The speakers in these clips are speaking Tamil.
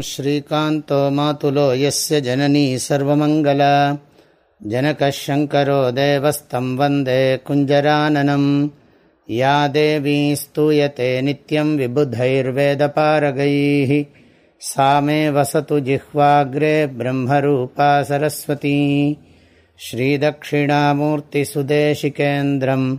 श्रीकान्तो मातुलो यस्य जननी सर्वमङ्गला। जनकः शङ्करो देवस्तं वन्दे कुञ्जराननम्। या देवी स्तूयते नित्यं विबुधैर्वेदपारगैः। सा मे वसतु जिह्वाग्रे ब्रह्मरूपा सरस्वती। श्रीदक्षिणामूर्तिसुदेशिकेन्द्रम्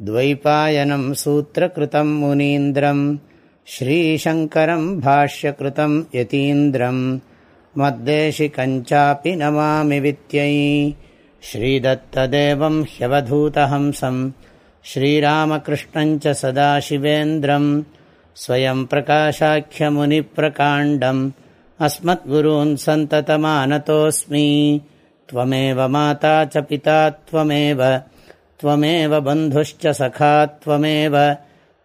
द्वैपायनं सूत्रकृतं मुनीन्द्रम् श्रीशङ्करम् भाष्यकृतं यतीन्द्रम् मद्देशिकञ्चापि नमामि वित्यै। श्रीदत्तदेवं ह्यवधूतहंसम् श्रीरामकृष्णञ्च सदाशिवेन्द्रम् स्वयं प्रकाशाख्यमुनिप्रकाण्डम् अस्मद्गुरून् सन्ततमानतोऽस्मि। त्वमेव माता च पिता त्वमेव त्वमेव बन्धुश्च सखा त्वमेव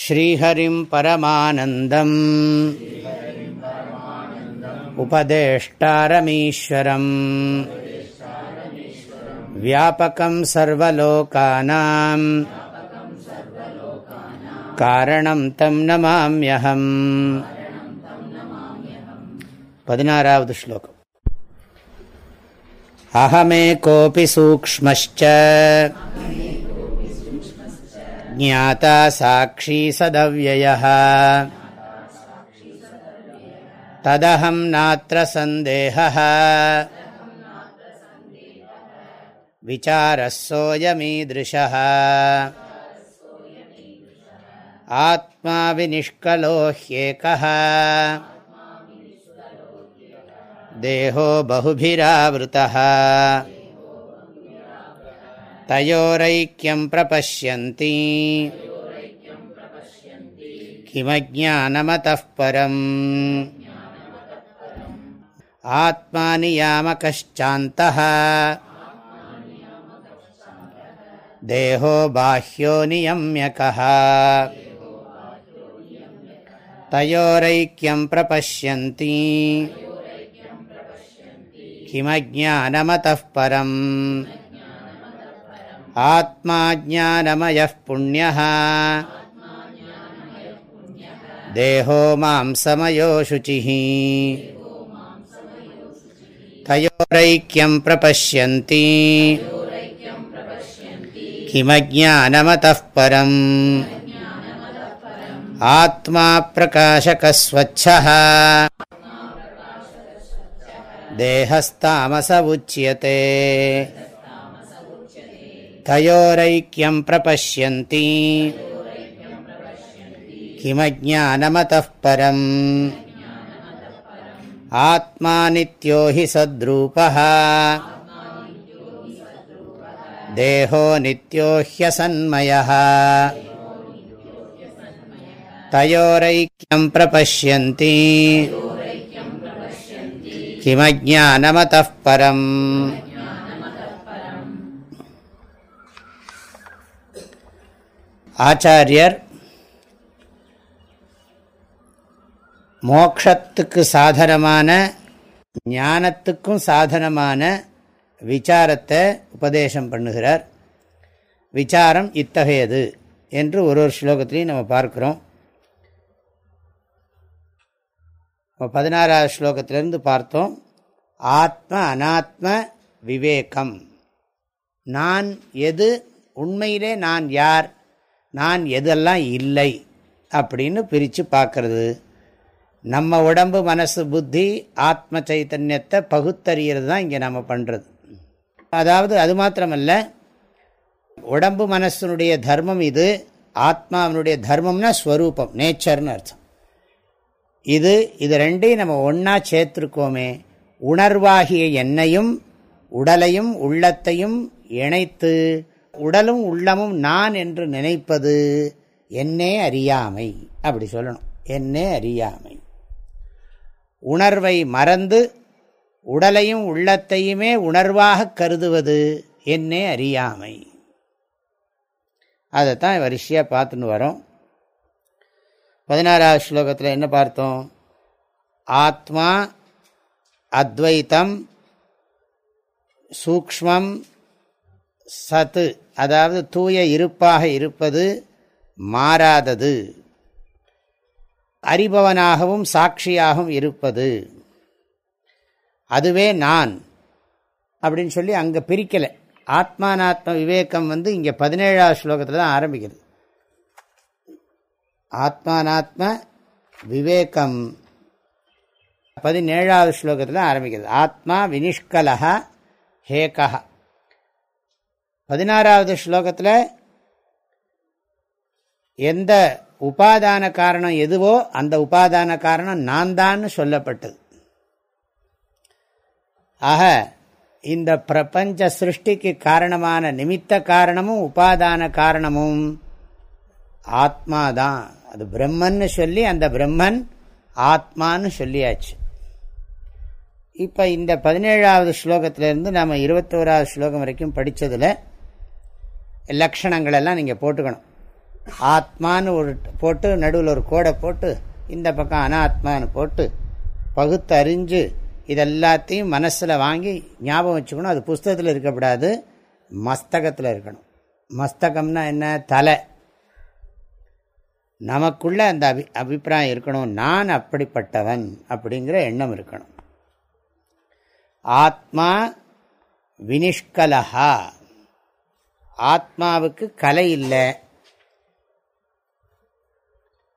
श्रीहरिं परमानन्दम् उपदेष्टारमीश्वरम् व्यापकं सर्वलोकानां कारणं तं नमाम्यहम् பதினாறாவது ஸ்லோகம் अहमेकोऽपि सूक्ष्मश्च ज्ञाता साक्षी सदव्ययः। तदहं नात्र सन्देहः। विचारः सोऽयमीदृशः। आत्मा विनिष्कलो ह्येकः देहो बहुभिरावृतः। तयोरैक्यं प्रपश्यन्ति किमज्ञानमतः परम् आत्मा नियामकश्चान्तः देहो बाह्यो नियम्यकः तयोरैक्यं प्रपश्यन्ति किमज्ञानमतः परम् ஆத்மா ஜானமய புண்ணிய தேகோ மாம் சமயோ சுச்சி தயோரைக்கியம் பிரபஷ்யந்தி கிமஜானமதரம் ஆத்மா பிரகாசகஸ்வச்ச தேகஸ்தாமச தயோரைக்கியம் பிரபஷ்யந்தி கிமஜானமதः பரம் ஆத்மா நித்யோ ஹி சத்ரூபः தேகோ நித்யோ ஹ்யசன்மயः தயோரைக்கியம் பிரபஷ்யந்தி கிமஜானமதः பரம் ஆச்சாரியர் மோக்ஷத்துக்கு சாதனமான ஞானத்துக்கும் சாதனமான விசாரத்தை உபதேசம் பண்ணுகிறார். விசாரம் இத்தகையது என்று ஒரு ஒரு ஸ்லோகத்திலையும் நம்ம பார்க்குறோம். பதினாறாவது ஸ்லோகத்திலிருந்து பார்த்தோம். ஆத்ம அனாத்ம விவேகம். நான் எது? உண்மையிலே நான் யார்? நான் எதெல்லாம் இல்லை அப்படின்னு பிரித்து பார்க்கறது. நம்ம உடம்பு மனசு புத்தி ஆத்ம சைத்தன்யத்தை பகுத்தறிகிறது தான் இங்கே நம்ம பண்ணுறது அதாவது அது மாத்திரமல்ல உடம்பு மனசனுடைய தர்மம் இது ஆத்மாவினுடைய தர்மம்னா ஸ்வரூபம் நேச்சர்னு அர்த்தம். இது இது ரெண்டையும் நம்ம ஒன்றா சேர்த்துருக்கோமே உணர்வாகிய எண்ணையும் உடலையும் உள்ளத்தையும் இணைத்து உடலும் உள்ளமும் நான் என்று நினைப்பது என்னே அறியாமை. அப்படி சொல்லணும். என்னே அறியாமை. உணர்வை மறந்து உடலையும் உள்ளத்தையுமே உணர்வாக கருதுவது என்னே அறியாமை. அதைத்தான் வரிசையாக பார்த்துன்னு வரோம். பதினாறாவது ஸ்லோகத்தில் என்ன பார்த்தோம்? ஆத்மா அத்வைத்தம் சூக்மம் சத்து அதாவது தூய இருப்பாக இருப்பது மாறாதது. அறிபவனாகவும் சாட்சியாகவும் இருப்பது. அதுவே நான் அப்படின்னு சொல்லி அங்கே பிரிக்கலை. ஆத்மானாத்ம விவேகம் வந்து இங்கே பதினேழாவது ஸ்லோகத்தில் தான் ஆரம்பிக்கிறது ஆத்மானாத்ம விவேகம். பதினேழாவது ஸ்லோகத்தில் ஆரம்பிக்கிறது ஆத்மா வினிஷ்கலா ஹேகா பதினாறாவது ஸ்லோகத்தில் எந்த உபாதான காரணம் எதுவோ அந்த உபாதான காரணம் நான் தான் சொல்லப்பட்டது. ஆக இந்த பிரபஞ்ச சிருஷ்டிக்கு காரணமான நிமித்த காரணமும் உபாதான காரணமும் ஆத்மாதான். அது பிரம்மன்னு சொல்லி அந்த பிரம்மன் ஆத்மான்னு சொல்லியாச்சு. இப்போ இந்த பதினேழாவது ஸ்லோகத்திலேருந்து நம்ம இருபத்தோராவது ஸ்லோகம் வரைக்கும் படித்ததில் லக்ஷணங்கள் எல்லாம் நீங்கள் போட்டுக்கணும். ஆத்மான்னு ஒரு போட்டு நடுவில் ஒரு கோடை போட்டு இந்த பக்கம் அனாத்மான்னு போட்டு பகுத்து அறிஞ்சு இதெல்லாத்தையும் மனசில் வாங்கி ஞாபகம் வச்சுக்கணும். அது புஸ்தகத்தில் இருக்கக்கூடாது மஸ்தகத்தில் இருக்கணும். மஸ்தகம்னா என்ன? தலை. நமக்குள்ள அந்த அபி அபிப்பிராயம் இருக்கணும். நான் அப்படிப்பட்டவன் அப்படிங்கிற எண்ணம் இருக்கணும். ஆத்மா வினிஷ்கலஹா. ஆத்மாவுக்கு கலை இல்லை.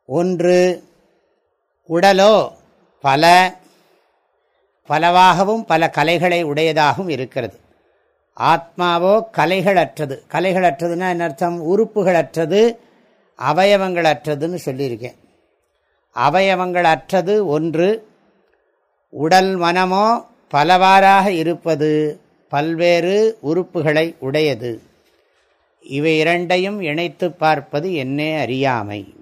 ஒன்று உடலோ பல பலவாகவும் பல கலைகளை உடையதாகவும் இருக்கிறது. ஆத்மாவோ கலைகளற்றது. கலைகளற்றதுன்னா என்ன அர்த்தம்? உறுப்புகளற்றது அவயவங்களற்றதுன்னு சொல்லியிருக்கேன். அவயவங்களற்றது ஒன்று உடல் மனமோ பலவாறாக இருப்பது பல்வேறு உறுப்புகளை உடையது. இவை இரண்டையும் இணைத்து பார்ப்பது என்னே அறியாமை.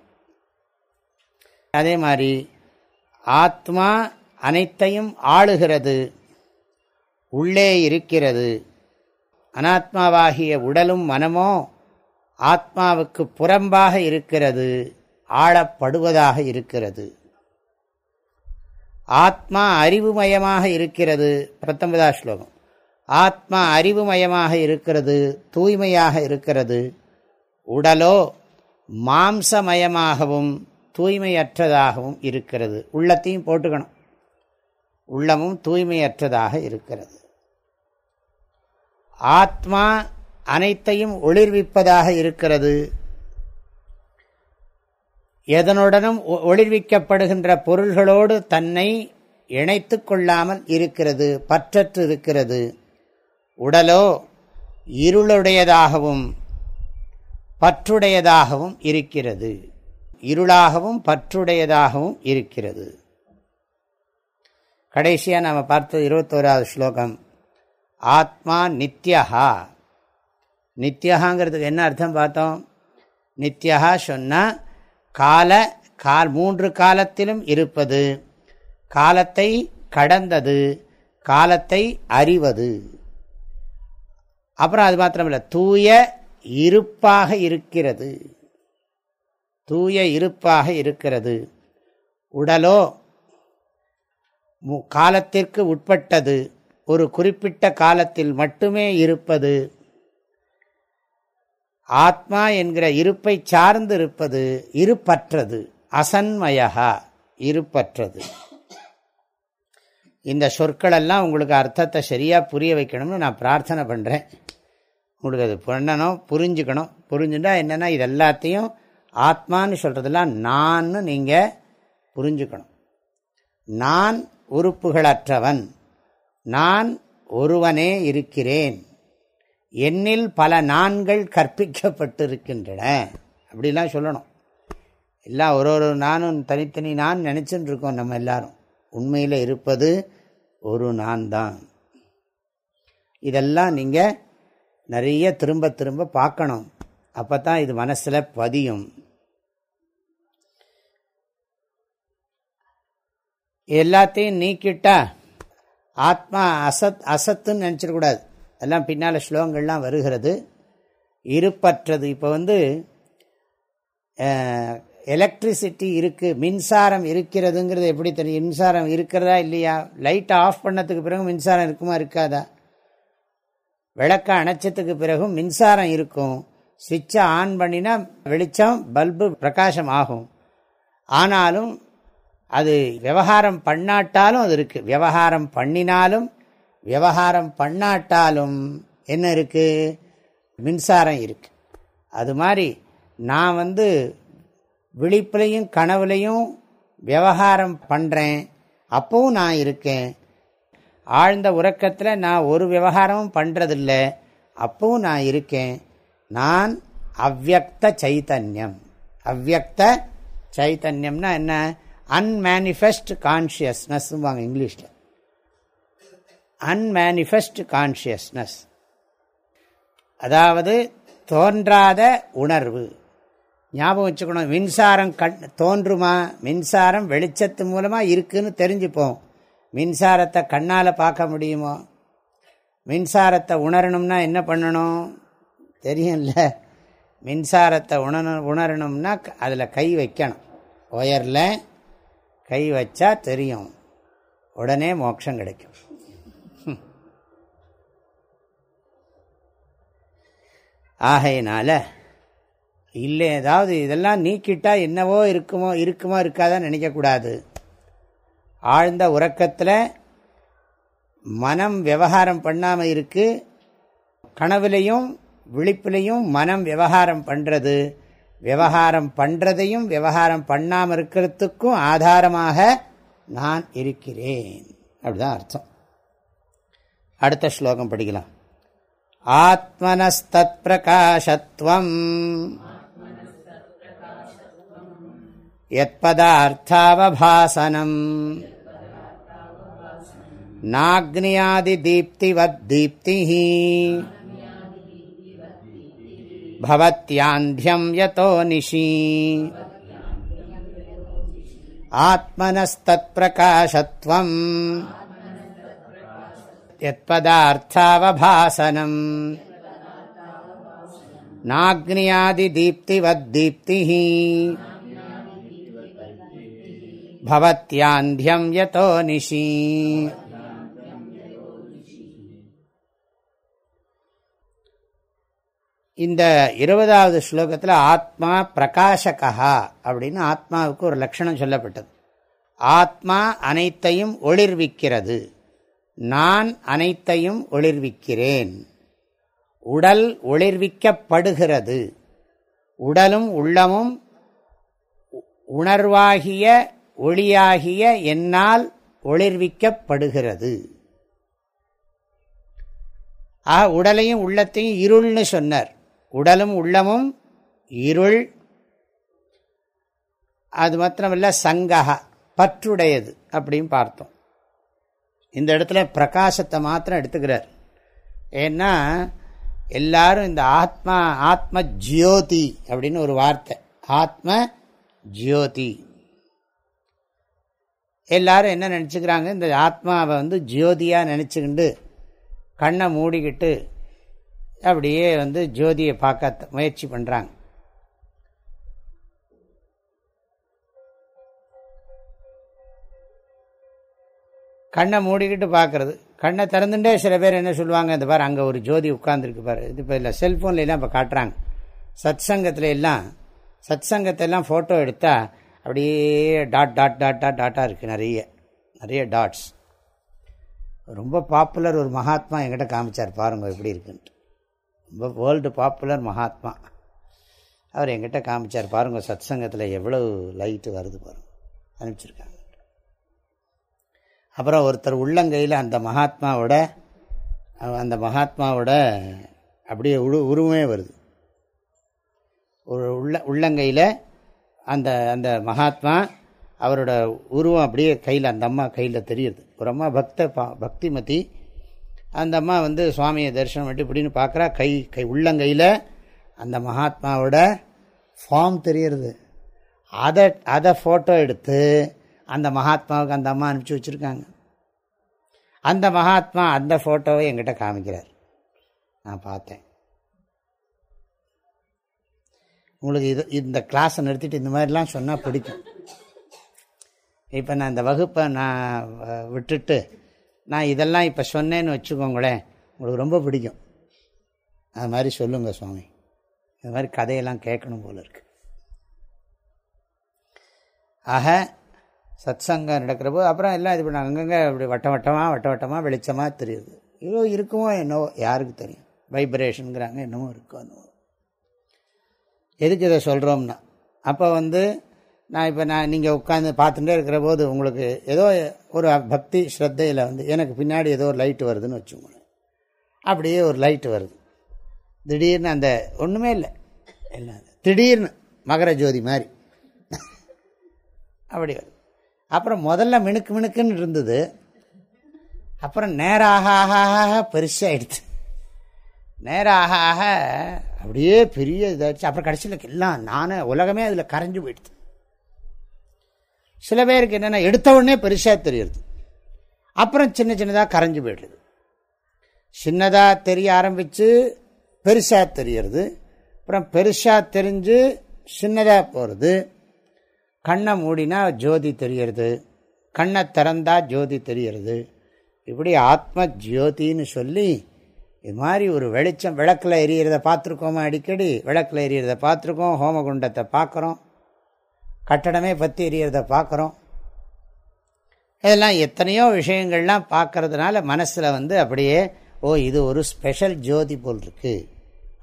அதே மாதிரி ஆத்மா அனைத்தையும் ஆளுகிறது உள்ளே இருக்கிறது. அனாத்மாவாகிய உடலும் மனமோ ஆத்மாவுக்கு புறம்பாக இருக்கிறது ஆளப்படுவதாக இருக்கிறது. ஆத்மா அறிவுமயமாக இருக்கிறது பத்தொன்பதாம் ஸ்லோகம். ஆத்மா அறிவுமயமாக இருக்கிறது தூய்மையாக இருக்கிறது உடலோ மாம்சமயமாகவும் தூய்மையற்றதாகவும் இருக்கிறது. உள்ளத்தையும் போட்டுக்கணும். உள்ளமும் தூய்மையற்றதாக இருக்கிறது. ஆத்மா அனைத்தையும் ஒளிர்விப்பதாக இருக்கிறது. எதனுடனும் ஒளிர்விக்கப்படுகின்ற பொருள்களோடு தன்னை இணைத்து கொள்ளாமல் இருக்கிறது பற்றற்று இருக்கிறது. உடலோ இருளுடையதாகவும் பற்றுடையதாகவும் இருக்கிறது. இருளாகவும் பற்றுடையதாகவும் இருக்கிறது. கடைசியாக நாம் பார்த்தது இருபத்தோராவது ஸ்லோகம். ஆத்மா நித்யஹா. நித்யகாங்கிறதுக்கு என்ன அர்த்தம் பார்த்தோம்? நித்யகா சொன்னால் கால கால் மூன்று காலத்திலும் இருப்பது. காலத்தை கடந்தது. காலத்தை அறிவது. அப்புறம் அது மாத்திரமில்லை. தூய இருப்பாக இருக்கிறது. தூய இருப்பாக இருக்கிறது. உடலோ காலத்திற்கு உட்பட்டது. ஒரு குறிப்பிட்ட காலத்தில் மட்டுமே இருப்பது. ஆத்மா என்கிற இருப்பை சார்ந்து இருப்பது. இருப்பற்றது. அசன்மயகா இருப்பற்றது. இந்த சொற்களெல்லாம் உங்களுக்கு அர்த்தத்தை சரியாக புரிய வைக்கணும்னு நான் பிரார்த்தனை பண்ணுறேன் உங்களுக்கு அது பண்ணணும் புரிஞ்சுக்கணும். புரிஞ்சுட்டா என்னென்னா இது எல்லாத்தையும் ஆத்மான்னு சொல்கிறதெல்லாம் நான்னு நீங்கள் புரிஞ்சுக்கணும். நான் உறுப்புகளற்றவன். நான் ஒருவனே இருக்கிறேன். என்னில் பல நான்கள் கற்பிக்கப்பட்டிருக்கின்றன. அப்படிலாம் சொல்லணும். எல்லாம் ஒரு ஒரு நானும் தனித்தனி நான் நினச்சின்னு இருக்கோம் நம்ம எல்லாரும். உண்மையில் இருப்பது ஒரு நான் தான் இதெல்லாம் நீங்கள் நிறைய திரும்ப திரும்ப பார்க்கணும். அப்போ தான் இது மனசில் பதியும். எல்லாத்தையும் நீக்கிட்டா ஆத்மா அசத் அசத்துன்னு நினச்சிடக்கூடாது எல்லாம் பின்னால் ஸ்லோகங்கள்லாம் வருகிறது. இருப்பற்றது. இப்போ வந்து எலக்ட்ரிசிட்டி இருக்குது மின்சாரம் இருக்கிறதுங்கிறது எப்படி தெரியும்? மின்சாரம் இருக்கிறதா இல்லையா? லைட்டை ஆஃப் பண்ணதுக்கு பிறகு மின்சாரம் இருக்குமா இருக்காதா? விளக்கை அணைச்சதுக்கு பிறகும் மின்சாரம் இருக்கும். சுவிட்சை ஆன் பண்ணினா வெளிச்சம் பல்பு பிரகாசம் ஆகும். ஆனாலும் அது விவகாரம் பண்ணாட்டாலும் அது இருக்குது விவகாரம் பண்ணினாலும் விவகாரம் பண்ணாட்டாலும் என்ன இருக்குது மின்சாரம் இருக்குது அது மாதிரி நான் வந்து விழிப்புலையும் கனவுலையும் விவகாரம் பண்ணுறேன் அப்பவும் நான் இருக்கேன். ஆழ்ந்த உறக்கத்தில் நான் ஒரு விவகாரமும் பண்ணுறதில்ல அப்பவும் நான் இருக்கேன். நான் அவ்வக்த சைத்தன்யம். அவ்வக்த சைத்தன்யம்னா என்ன? அன்மேனிஃபெஸ்ட் கான்ஷியஸ்னஸ் வாங்க இங்கிலீஷில். அன்மேனிஃபெஸ்ட் கான்ஷியஸ்னஸ் அதாவது தோன்றாத உணர்வு. ஞாபகம் வச்சுக்கணும். மின்சாரம் கண் தோன்றுமா? மின்சாரம் வெளிச்சத்து மூலமாக இருக்குன்னு தெரிஞ்சுப்போம். மின்சாரத்தை கண்ணால் பார்க்க முடியுமோ? மின்சாரத்தை உணரணும்னா என்ன பண்ணணும்? தெரியும்ல. மின்சாரத்தை உணர உணரணும்னா அதில் கை வைக்கணும். ஒயரில் கை வச்சா தெரியும். உடனே மோட்சம் கிடைக்கும். ஆகையினால் இல்லை ஏதாவது இதெல்லாம் நீக்கிட்டா என்னவோ இருக்குமோ இருக்குமோ இருக்காதான் நினைக்கக்கூடாது. ஆழ்ந்த உறக்கத்தில் மனம் விவகாரம் பண்ணாமல் இருக்கு. கனவுலையும் விழிப்புலையும் மனம் விவகாரம் பண்ணுறது விவகாரம் பண்ணுறதையும் விவகாரம் பண்ணாமல் இருக்கிறதுக்கும் ஆதாரமாக நான் இருக்கிறேன். அப்படிதான் அர்த்தம். அடுத்த ஸ்லோகம் படிக்கலாம். ஆத்மனஸ்தத் பிரகாஷத்வம் यत्पदार्थावभासनम्। नाग्न्यादिदीप्तिवद्दीप्तिः। भवत्यान्ध्यं यतो निशी। आत्मनस्तत्प्रकाशत्वम्। यत्पदार्थावभासनम्। नाग्न्यादिदीप्तिवद्दीप्तिः। பவத்யாந்தியம் யதோ நிஷி இந்த இருபதாவது ஸ்லோகத்தில் ஆத்மா பிரகாசகா அப்படின்னு ஆத்மாவுக்கு ஒரு லட்சணம் சொல்லப்பட்டது. ஆத்மா அனைத்தையும் ஒளிர்விக்கிறது. நான் அனைத்தையும் ஒளிர்விக்கிறேன். உடல் ஒளிர்விக்கப்படுகிறது. உடலும் உள்ளமும் உணர்வாகிய ஒளியாகிய என்னால் ஒளிர்விக்கப்படுகிறது. ஆக உடலையும் உள்ளத்தையும் இருள்னு சொன்னார். உடலும் உள்ளமும் இருள். அது மாத்திரமல்ல சங்ககா பற்றுடையது அப்படின்னு பார்த்தோம். இந்த இடத்துல பிரகாசத்தை மாத்திரம் எடுத்துக்கிறார். ஏன்னா எல்லாரும் இந்த ஆத்மா ஆத்ம ஜியோதி அப்படின்னு ஒரு வார்த்தை. ஆத்ம ஜியோதி எல்லாரும் என்ன நினச்சிக்கிறாங்க? இந்த ஆத்மாவை வந்து ஜோதியாக நினச்சிக்கிண்டு கண்ணை மூடிக்கிட்டு அப்படியே வந்து ஜோதியை பார்க்க முயற்சி பண்ணுறாங்க கண்ணை மூடிக்கிட்டு பார்க்குறது. கண்ணை திறந்துட்டே சில பேர் என்ன சொல்லுவாங்க? இந்த பாரு அங்கே ஒரு ஜோதி உட்காந்துருக்கு பாரு. இது இப்போ இல்லை செல்ஃபோன்லாம் இப்போ காட்டுறாங்க. சத் சங்கத்தில் எல்லாம் சத் சங்கத்தெல்லாம் ஃபோட்டோ எடுத்தால் அப்படியே டாட் டாட் டாட் டாட் டாட்டாக இருக்குது நிறைய. நிறைய டாட்ஸ் ரொம்ப பாப்புலர் ஒரு மகாத்மா எங்கிட்ட காமிச்சார் பாருங்கள் எப்படி இருக்குன்ட்டு. ரொம்ப வேர்ல்டு பாப்புலர் மகாத்மா. அவர் எங்கிட்ட காமிச்சார் பாருங்கள் சத் சங்கத்தில் எவ்வளோ லைட்டு வருது பாருங்கள் அனுப்பிச்சிருக்காங்க அப்புறம் ஒருத்தர் உள்ளங்கையில் அந்த மகாத்மாவோட அந்த மகாத்மாவோட அப்படியே உரு உருவமே வருது. ஒரு உள்ள உள்ளங்கையில் அந்த அந்த மகாத்மா அவரோட உருவம் அப்படியே கையில் அந்த அம்மா கையில் தெரியுது. ஒரு அம்மா பக்த பா பக்திமதி. அந்த அம்மா வந்து சுவாமியை தரிசனம் பண்ணி இப்படின்னு பார்க்குறா கை கை உள்ளங்கையில் அந்த மகாத்மாவோட ஃபார்ம் தெரியறது. அதை அதை ஃபோட்டோ எடுத்து அந்த மகாத்மாவுக்கு அந்த அம்மா அனுப்பிச்சி வச்சுருக்காங்க. அந்த மகாத்மா அந்த ஃபோட்டோவை என்கிட்ட காமிக்கிறார். நான் பார்த்தேன். உங்களுக்கு இது இந்த கிளாஸை நிறுத்திட்டு இந்த மாதிரிலாம் சொன்னால் பிடிக்கும். இப்போ நான் இந்த வகுப்பை நான் விட்டுட்டு நான் இதெல்லாம் இப்போ சொன்னேன்னு வச்சுக்கோங்களேன் உங்களுக்கு ரொம்ப பிடிக்கும். அது மாதிரி சொல்லுங்கள் சுவாமி. இது மாதிரி கதையெல்லாம் கேட்கணும் போல இருக்கு. ஆக சத் சங்கம் நடக்கிறப்போ அப்புறம் எல்லாம் இது பண்ண அங்கங்கே அப்படி வட்ட வட்டமாக வட்ட வட்டமாக வெளிச்சமாக தெரியுது. இவ்வளோ இருக்குமோ என்னவோ யாருக்கு தெரியும்? வைப்ரேஷனுங்கிறாங்க என்னமோ இருக்கோ என்னவோ. எதுக்கு இதை சொல்கிறோம்னா அப்போ வந்து நான் இப்போ நான் நீங்கள் உட்காந்து பார்த்துட்டே இருக்கிற போது உங்களுக்கு ஏதோ ஒரு பக்தி ஸ்ரத்தையில் வந்து எனக்கு பின்னாடி ஏதோ ஒரு லைட்டு வருதுன்னு வச்சுக்கோங்க அப்படியே ஒரு லைட்டு வருது. திடீர்னு அந்த ஒன்றுமே இல்லை. இல்லை திடீர்னு மகர ஜோதி மாதிரி. அப்படி வருது. அப்புறம் முதல்ல மினுக்கு மினுக்குன்னு இருந்தது. அப்புறம் நேராக ஆக ஆக பெருசாகிடுச்சு நேராக ஆக அப்படியே பெரிய இதாகிடுச்சு அப்புறம் கடைசியில் எல்லாம் நானே உலகமே அதில் கரைஞ்சு போயிடுது சில பேருக்கு என்னென்னா எடுத்த உடனே பெருசாக தெரியுது அப்புறம் சின்ன சின்னதாக கரைஞ்சு போயிடுது சின்னதாக தெரிய ஆரம்பித்து பெருசாக தெரியறது. அப்புறம் பெருசாக தெரிஞ்சு சின்னதாக போகிறது கண்ணை மூடினா ஜோதி தெரியறது. கண்ணை திறந்தா ஜோதி தெரியறது. இப்படி ஆத்ம ஜோதின்னு சொல்லி இது மாதிரி ஒரு வெளிச்சம் விளக்கில் எரியறத பார்த்துருக்கோமா அடிக்கடி? விளக்கில் எரியறத பார்த்துருக்கோம் ஹோமகுண்டத்தை பார்க்குறோம் கட்டடமே பற்றி எரியறத பார்க்குறோம். இதெல்லாம் எத்தனையோ விஷயங்கள்லாம் பார்க்கறதுனால மனசில் வந்து அப்படியே ஓ இது ஒரு ஸ்பெஷல் ஜோதி போல் இருக்குது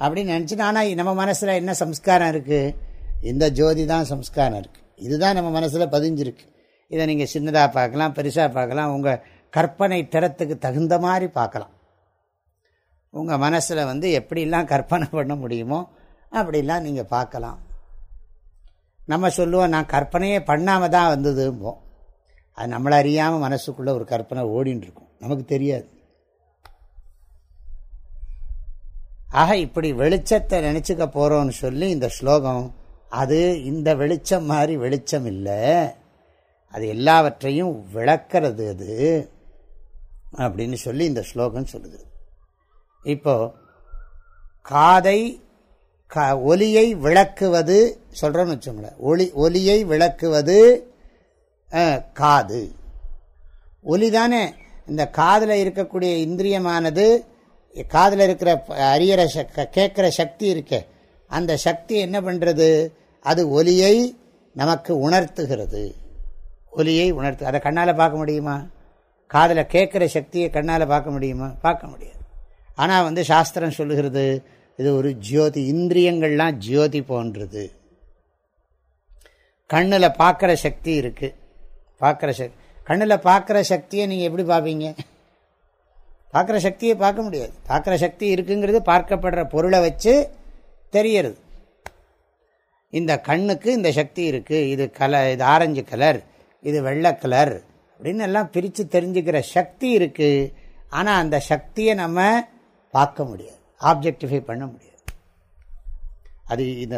அப்படின்னு நினச்சிட்டு ஆனால் நம்ம மனசில் என்ன சம்ஸ்காரம் இருக்குது இந்த ஜோதி தான் சம்ஸ்காரம் இருக்குது இதுதான் நம்ம மனசில் பதிஞ்சிருக்கு. இதை நீங்கள் சின்னதாக பார்க்கலாம் பெருசாக பார்க்கலாம் உங்கள் கற்பனை திறத்துக்கு தகுந்த மாதிரி பார்க்கலாம். உங்கள் மனசில் வந்து எப்படிலாம் கற்பனை பண்ண முடியுமோ அப்படிலாம் நீங்கள் பார்க்கலாம். நம்ம சொல்லுவோம் நான் கற்பனையே பண்ணாமல் தான் வந்ததும்போம். அது நம்மளை அறியாமல் மனசுக்குள்ளே ஒரு கற்பனை ஓடின்னு நமக்கு தெரியாது. ஆக இப்படி வெளிச்சத்தை நினச்சிக்க போகிறோன்னு சொல்லி இந்த ஸ்லோகம் அது இந்த வெளிச்சம் மாதிரி வெளிச்சம் இல்லை. அது எல்லாவற்றையும் விளக்கிறது அது அப்படின்னு சொல்லி இந்த ஸ்லோகம் சொல்லுது இப்போ காதை க ஒலியை விளக்குவது சொல்கிறோன்னு வச்சோங்களேன் ஒளி ஒலியை விளக்குவது காது. ஒலி தானே இந்த காதில் இருக்கக்கூடிய இந்திரியமானது காதில் இருக்கிற அறியற கேட்குற சக்தி இருக்கே அந்த சக்தி என்ன பண்ணுறது அது ஒலியை நமக்கு உணர்த்துகிறது. ஒலியை உணர்த்து அதை கண்ணால் பார்க்க முடியுமா? காதில் கேட்குற சக்தியை கண்ணால் பார்க்க முடியுமா? பார்க்க முடியாது. ஆனால் வந்து சாஸ்திரம் சொல்லுகிறது இது ஒரு ஜோதி இந்திரியங்கள்லாம் ஜோதி போன்றது. கண்ணில் பார்க்குற சக்தி இருக்குது பார்க்குற சக்தி கண்ணில் பார்க்குற சக்தியை நீங்கள் எப்படி பார்ப்பீங்க பார்க்குற சக்தியை பார்க்க முடியாது. பார்க்குற சக்தி இருக்குங்கிறது பார்க்கப்படுற பொருளை வச்சு தெரியறது. இந்த கண்ணுக்கு இந்த சக்தி இருக்குது இது கலர் இது ஆரஞ்சு கலர் இது வெள்ளை கலர் அப்படின்னு எல்லாம் பிரித்து தெரிஞ்சுக்கிற சக்தி இருக்குது ஆனால் அந்த சக்தியை நம்ம பார்க்க முடியாது. ஆப்ஜெக்டிஃபை பண்ண முடியாது. அது இந்த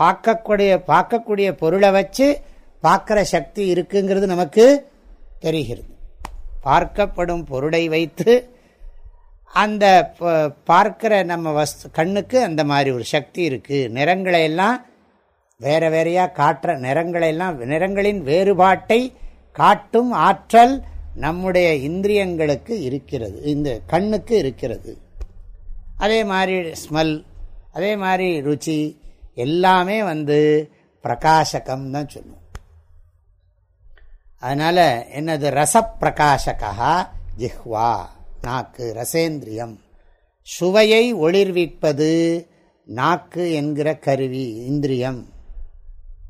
பார்க்கக்கூடிய பார்க்கக்கூடிய பொருளை வச்சு பார்க்குற சக்தி இருக்குங்கிறது நமக்கு தெரிகிறது. பார்க்கப்படும் பொருளை வைத்து அந்த பார்க்கிற நம்ம வஸ்து கண்ணுக்கு அந்த மாதிரி ஒரு சக்தி இருக்குது நிறங்களை எல்லாம் வேற வேறையாக காட்டுற நிறங்களை எல்லாம் நிறங்களின் வேறுபாட்டை காட்டும் ஆற்றல் நம்முடைய இந்திரியங்களுக்கு இருக்கிறது இந்த கண்ணுக்கு இருக்கிறது. அதே மாதிரி ஸ்மெல் அதே மாதிரி ருச்சி எல்லாமே வந்து பிரகாசகம் தான் சொல்லுவோம். அதனால் என்னது? ரசப்பிரகாசகா ஜிஹ்வா நாக்கு ரசேந்திரியம். சுவையை ஒளிர்விப்பது நாக்கு என்கிற கருவி இந்திரியம்.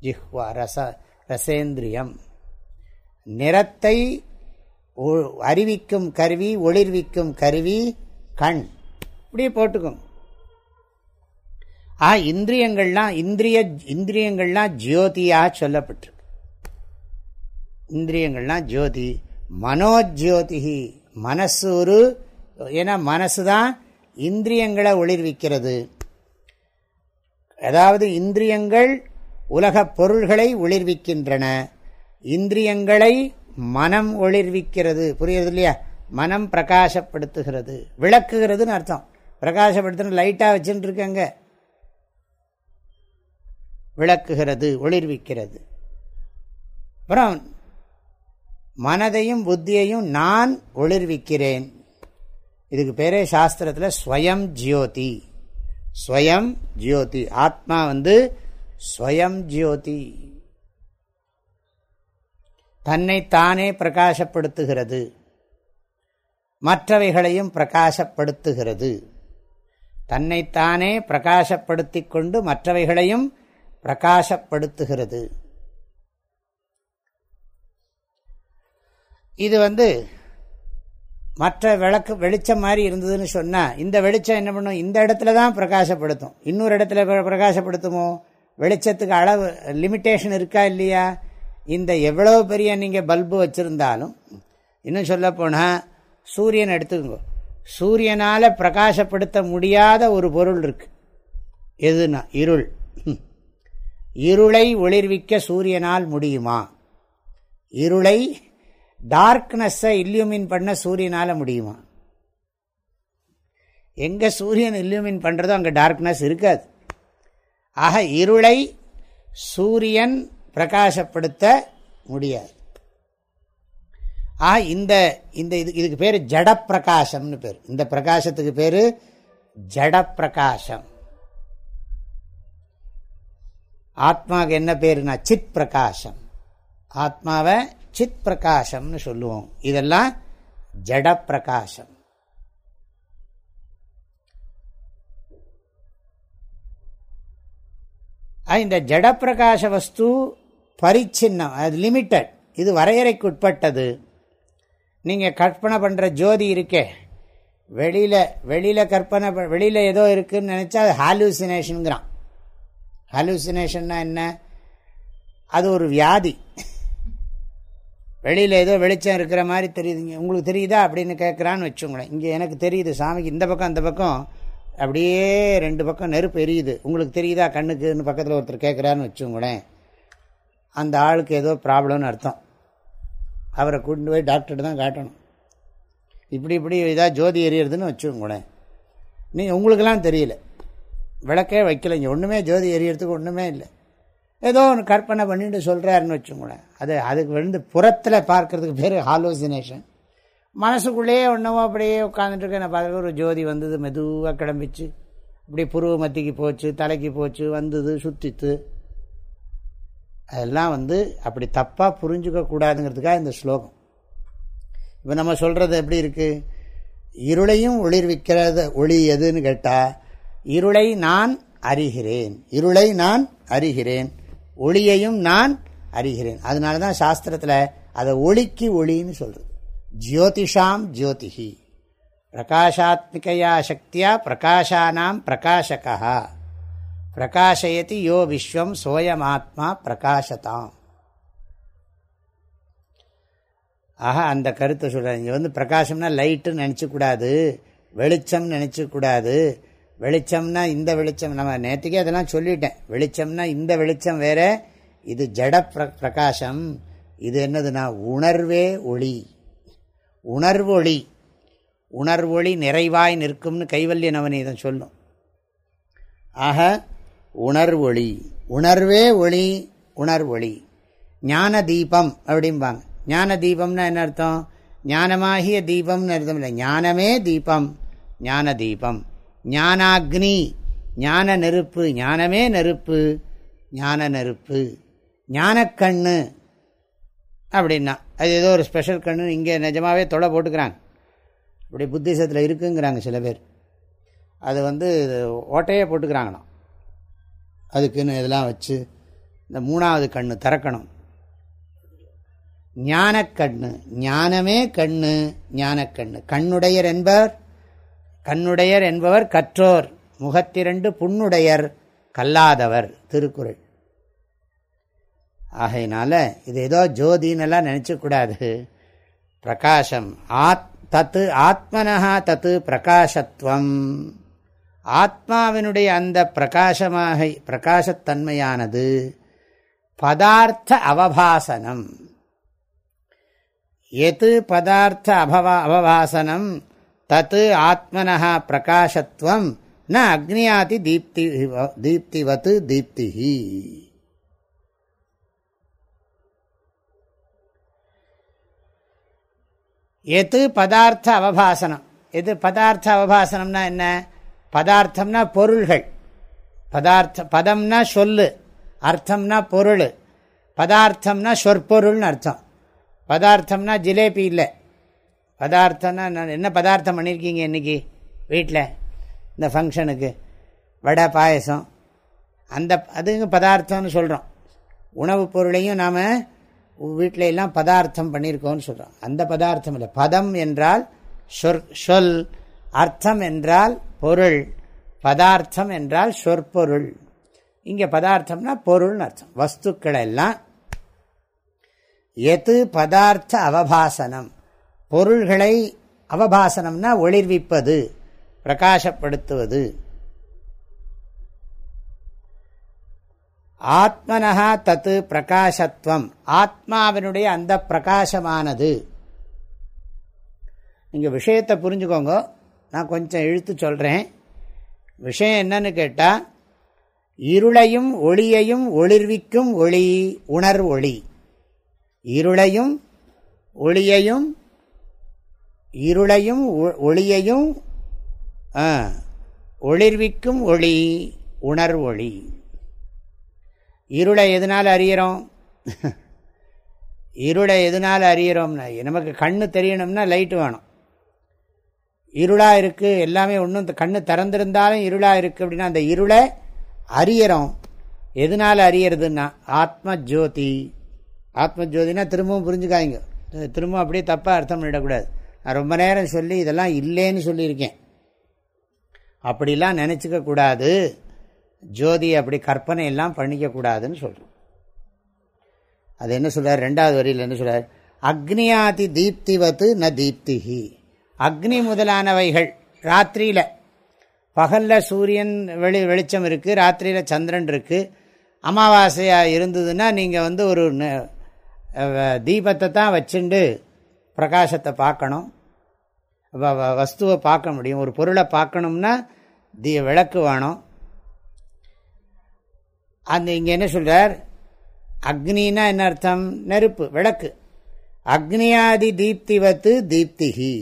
ஜிஹ்வா ரச ரசேந்திரியம். நிறத்தை அறிவிக்கும் கருவி ஒளிர்விக்கும் கருவி கண். இப்படியே போட்டுக்கோங்க. ஆ இந்திரியங்கள்லாம் இந்திரிய இந்திரியங்கள்லாம் ஜோதியாக சொல்லப்பட்டிருக்கு. இந்திரியங்கள்லாம் ஜோதி. மனோஜோதிகி மனசு ஒரு ஏன்னா மனசு தான் இந்திரியங்களை ஒளிர்விக்கிறது. அதாவது இந்திரியங்கள் உலக பொருள்களை ஒளிர்விக்கின்றன. இந்திரியங்களை மனம் ஒளிர்விக்கிறது. புரியுறது இல்லையா? மனம் பிரகாசப்படுத்துகிறது. விளக்குகிறதுன்னு அர்த்தம். பிரகாசப்படுத்துன்னு லைட்டாக வச்சுட்டு இருக்கங்க விளக்குகிறது ஒளிர்விக்கிறது. அப்புறம் மனதையும் புத்தியையும் நான் ஒளிர்விக்கிறேன். இதுக்கு பேரே சாஸ்திரத்தில் ஸ்வயம் ஜியோதி. ஸ்வயம் ஜியோதி. ஆத்மா வந்து ஸ்வயம் ஜியோதி. தன்னை தானே பிரகாசப்படுத்துகிறது. மற்றவைகளையும் பிரகாசப்படுத்துகிறது. தன்னைத்தானே பிரகாசப்படுத்தி கொண்டு மற்றவைகளையும் பிரகாசப்படுத்துகிறது. இது வந்து மற்ற விளக்கு வெளிச்சம் மாதிரி இருந்ததுன்னு சொன்னால் இந்த வெளிச்சம் என்ன பண்ணும்? இந்த இடத்துல தான் பிரகாசப்படுத்தும். இன்னொரு இடத்துல பிரகாசப்படுத்துமோ? வெளிச்சத்துக்கு அளவு லிமிட்டேஷன் இருக்கா இல்லையா? இந்த எவ்வளோ பெரிய நீங்கள் பல்பு வச்சுருந்தாலும் இன்னும் சொல்ல போனால் சூரியன் எடுத்துக்கோங்க. சூரியனால் பிரகாசப்படுத்த முடியாத ஒரு பொருள் இருக்குது எதுனா? இருள். இருளை ஒளிர்விக்க சூரியனால் முடியுமா? இருளை டார்க்னஸ்ஸை இல்யூமின் பண்ண சூரியனால் முடியுமா? எங்கே சூரியன் இல்யூமின் பண்ணுறதோ அங்கே டார்க்னஸ் இருக்காது. ஆக இருளை சூரியன் பிரகாசப்படுத்த முடியாது. ஆக இந்த இந்த இது இதுக்கு பேர் ஜடப்பிரகாசம்னு பேர். இந்த பிரகாசத்துக்கு பேர் ஜடப்பிரகாசம். ஆத்மாவுக்கு என்ன பேருனா சித் பிரகாசம் ஆத்மாவை சித் பிரகாசம்னு சொல்லுவோம். இதெல்லாம் ஜடப்பிரகாசம். இந்த ஜடப்பிரகாச வஸ்து பரிச்சின்னம் அது லிமிட்டட் இது வரையறைக்கு உட்பட்டது நீங்கள் கற்பனை பண்ணுற ஜோதி இருக்கே. வெளியில் வெளியில் கற்பனை வெளியில் ஏதோ இருக்குதுன்னு நினச்சா அது ஹாலூசினேஷனுங்கிறான் ஹாலூசினேஷன்னா என்ன? அது ஒரு வியாதி. வெளியில் ஏதோ வெளிச்சம் இருக்கிற மாதிரி தெரியுதுங்க. உங்களுக்கு தெரியுதா அப்படின்னு கேட்குறான்னு வச்சுங்களேன் இங்கே எனக்கு தெரியுது சாமிக்கு இந்த பக்கம் அந்த பக்கம். அப்படியே ரெண்டு பக்கம் நெருப்பு எரியுது. உங்களுக்கு தெரியுதா கண்ணுக்குன்னு பக்கத்தில் ஒருத்தர் கேட்குறான்னு வச்சுங்களேன் அந்த ஆளுக்கு ஏதோ ப்ராப்ளம்னு அர்த்தம். அவரை கூட்டு போய் டாக்டர்கிட்ட தான் காட்டணும். இப்படி இப்படி இதாக ஜோதி எரியறதுன்னு வச்சுக்கோங்களேன். நீ உங்களுக்கெல்லாம் தெரியல. விளக்கே வைக்கல. இங்கே ஒன்றுமே ஜோதி எரியறதுக்கு ஒன்றுமே இல்லை. ஏதோ ஒன்று கற்பனை பண்ணிட்டு சொல்கிறாருன்னு வச்சுக்கோங்களேன். அது அதுக்கு வந்து புறத்தில் பார்க்கறதுக்கு பேர் ஹாலோசினேஷன் மனசுக்குள்ளேயே ஒன்றவோ அப்படியே உட்காந்துட்டு நான் பார்க்குற ஒரு ஜோதி வந்தது மெதுவாக கிளம்பிச்சு. இப்படி புருவ மத்திக்கு போச்சு தலைக்கு போச்சு வந்தது சுற்றித்து அதெல்லாம் வந்து அப்படி தப்பாக புரிஞ்சுக்க கூடாதுங்கிறதுக்காக இந்த ஸ்லோகம். இப்போ நம்ம சொல்கிறது எப்படி இருக்குது இருளையும் ஒளிர்விக்கிறது ஒளி எதுன்னு கேட்டால் இருளை நான் அறிகிறேன். இருளை நான் அறிகிறேன். ஒளியையும் நான் அறிகிறேன். அதனால தான் சாஸ்திரத்தில் அதை ஒளிக்கு ஒளின்னு சொல்கிறது ஜோதிஷாம் ஜோதிஹி. பிரகாஷாத்மிகையா சக்தியா பிரகாஷானாம் பிரகாஷகா. பிரகாஷயதி யோ விஸ்வம் சோயமாத்மா பிரகாசதாம். ஆஹா அந்த கருத்தை சொல்கிறேன் இங்கே வந்து பிரகாசம்னா லைட்டுன்னு நினச்சக்கூடாது வெளிச்சம் நினச்சிக்கூடாது வெளிச்சம்னா இந்த வெளிச்சம். நம்ம நேற்றுக்கே அதெல்லாம் சொல்லிட்டேன். வெளிச்சம்னா இந்த வெளிச்சம் வேற இது ஜட பிர பிரகாசம். இது என்னதுன்னா உணர்வே ஒளி. உணர்வொளி. உணர்வொளி நிறைவாய் நிற்கும்னு கைவல்ய நவநீதம் சொல்லும். ஆக உணர்வொளி. உணர்வே ஒளி உணர்வொளி. ஞான தீபம் அப்படிம்பாங்க. ஞான தீபம்னா என்ன அர்த்தம்? ஞானமாகிய தீபம்னு அர்த்தம் இல்லை. ஞானமே தீபம். ஞான தீபம் ஞானாக்னி. ஞான நெருப்பு. ஞானமே நெருப்பு. ஞான நெருப்பு. ஞானக்கண்ணு அப்படின்னா அது ஏதோ ஒரு ஸ்பெஷல் கண்ணு இங்கே நிஜமாகவே தொலை போட்டுக்கிறாங்க. இப்படி புத்திசத்தில் இருக்குங்கிறாங்க சில பேர். அது வந்து ஓட்டையே போட்டுக்கிறாங்களாம். அதுக்குன்னு இதெல்லாம் வச்சு இந்த மூணாவது கண்ணு திறக்கணும். ஞானக்கண்ணு ஞானமே கண்ணு ஞானக்கண்ணு கண்ணுடையர் என்பவர் கண்ணுடையர் என்பவர் கற்றோர். முகத்திரண்டு புண்ணுடையர் கல்லாதவர் திருக்குறள். ஆகையினால இது ஏதோ ஜோதின்னெல்லாம் நினச்சக்கூடாது பிரகாசம். ஆத் தத்து ஆத்மனஹா தத்து பிரகாசத்துவம் ஆத்மாவினுடைய அந்த பிரகாசமாக பிரகாசத்தன்மையானது பதார்த்த அவபாசனம். எது பதார்த்த அபவா அவபாசனம்? தத்து ஆத்மனா பிரகாசத்துவம் ந அக்னியாதி தீப்தி தீப்திவத் தீப்திஹி. எது பதார்த்த அவபாசனம்? எது பதார்த்த அவபாசனம்னா என்ன? பதார்த்தம்னா பொருள்கள். பதார்த்த பதம்னா சொல்லு. அர்த்தம்னா பொருள். பதார்த்தம்னா சொற்பொருள்னு அர்த்தம். பதார்த்தம்னா ஜிலேபி இல்லை. பதார்த்தம்னா நான் என்ன பதார்த்தம் பண்ணியிருக்கீங்க இன்றைக்கி வீட்டில் இந்த ஃபங்க்ஷனுக்கு. வடை பாயசம். அந்த அதுங்க பதார்த்தம்னு சொல்கிறோம் உணவுப் பொருளையும் நாம் வீட்டில எல்லாம் பதார்த்தம் பண்ணியிருக்கோம்னு சொல்கிறோம் அந்த பதார்த்தம் இல்லை. பதம் என்றால் சொற் சொல். அர்த்தம் என்றால் பொருள். பதார்த்தம் என்றால் சொற்பொருள். இங்கே பதார்த்தம்னா பொருள்னு அர்த்தம். வஸ்துக்களை எல்லாம் எது பதார்த்த அவபாசனம்? பொருள்களை அவபாசனம்னா ஒளிர்விப்பது பிரகாசப்படுத்துவது. ஆத்மனஹா தத்து பிரகாசத்துவம் ஆத்மாவினுடைய அந்த பிரகாசமானது. நீங்கள் விஷயத்தை புரிஞ்சுக்கோங்க. நான் கொஞ்சம் இழுத்து சொல்கிறேன் விஷயம் என்னன்னு கேட்டால் இருளையும் ஒளியையும் ஒளிர்விக்கும் ஒளி உணர் ஒளி. இருளையும் ஒளியையும் இருளையும் ஒளியையும் ஒளிர்விக்கும் ஒளி உணர் ஒளி. இருளை எதனால் அறிகிறோம் இருளை எதனால் அறிகிறோம்னா நமக்கு கண்ணு தெரியணும்னா லைட்டு வேணும். இருளாக இருக்குது எல்லாமே ஒன்றும் கண்ணு திறந்திருந்தாலும் இருளாக இருக்குது அப்படின்னா அந்த இருளை அறியறோம். எதனால் அறியறதுன்னா ஆத்ம ஜோதி ஆத்ம ஜோதினா திரும்பவும் புரிஞ்சுக்காய்ங்க திரும்பவும் அப்படியே தப்பாக அர்த்தம் பண்ணிடக்கூடாது. நான் ரொம்ப நேரம் சொல்லி இதெல்லாம் இல்லைன்னு சொல்லியிருக்கேன். அப்படிலாம் நினச்சிக்க கூடாது. ஜோதி அப்படி கற்பனை எல்லாம் பண்ணிக்கக்கூடாதுன்னு சொல்கிறோம் அது என்ன சொல்கிறார் ரெண்டாவது வரியில் என்ன சொல்கிறார் அக்னியாதி தீப்திவத்து ந தீப்திஹி. அக்னி முதலானவைகள் ராத்திரியில். பகலில் சூரியன் வெளி வெளிச்சம் இருக்குது ராத்திரியில் சந்திரன் இருக்குது அமாவாசையாக இருந்ததுன்னா நீங்கள் வந்து ஒரு தீபத்தை தான் வச்சுண்டு பிரகாசத்தை பார்க்கணும். வஸ்துவை பார்க்க முடியும். ஒரு பொருளை பார்க்கணும்னா தீ விளக்கு வேணும். அந்த இங்கே என்ன சொல்கிறார் அக்னின்னா என்ன அர்த்தம்? நெருப்பு விளக்கு. அக்னியாதி தீப்திவத்து தீப்திகி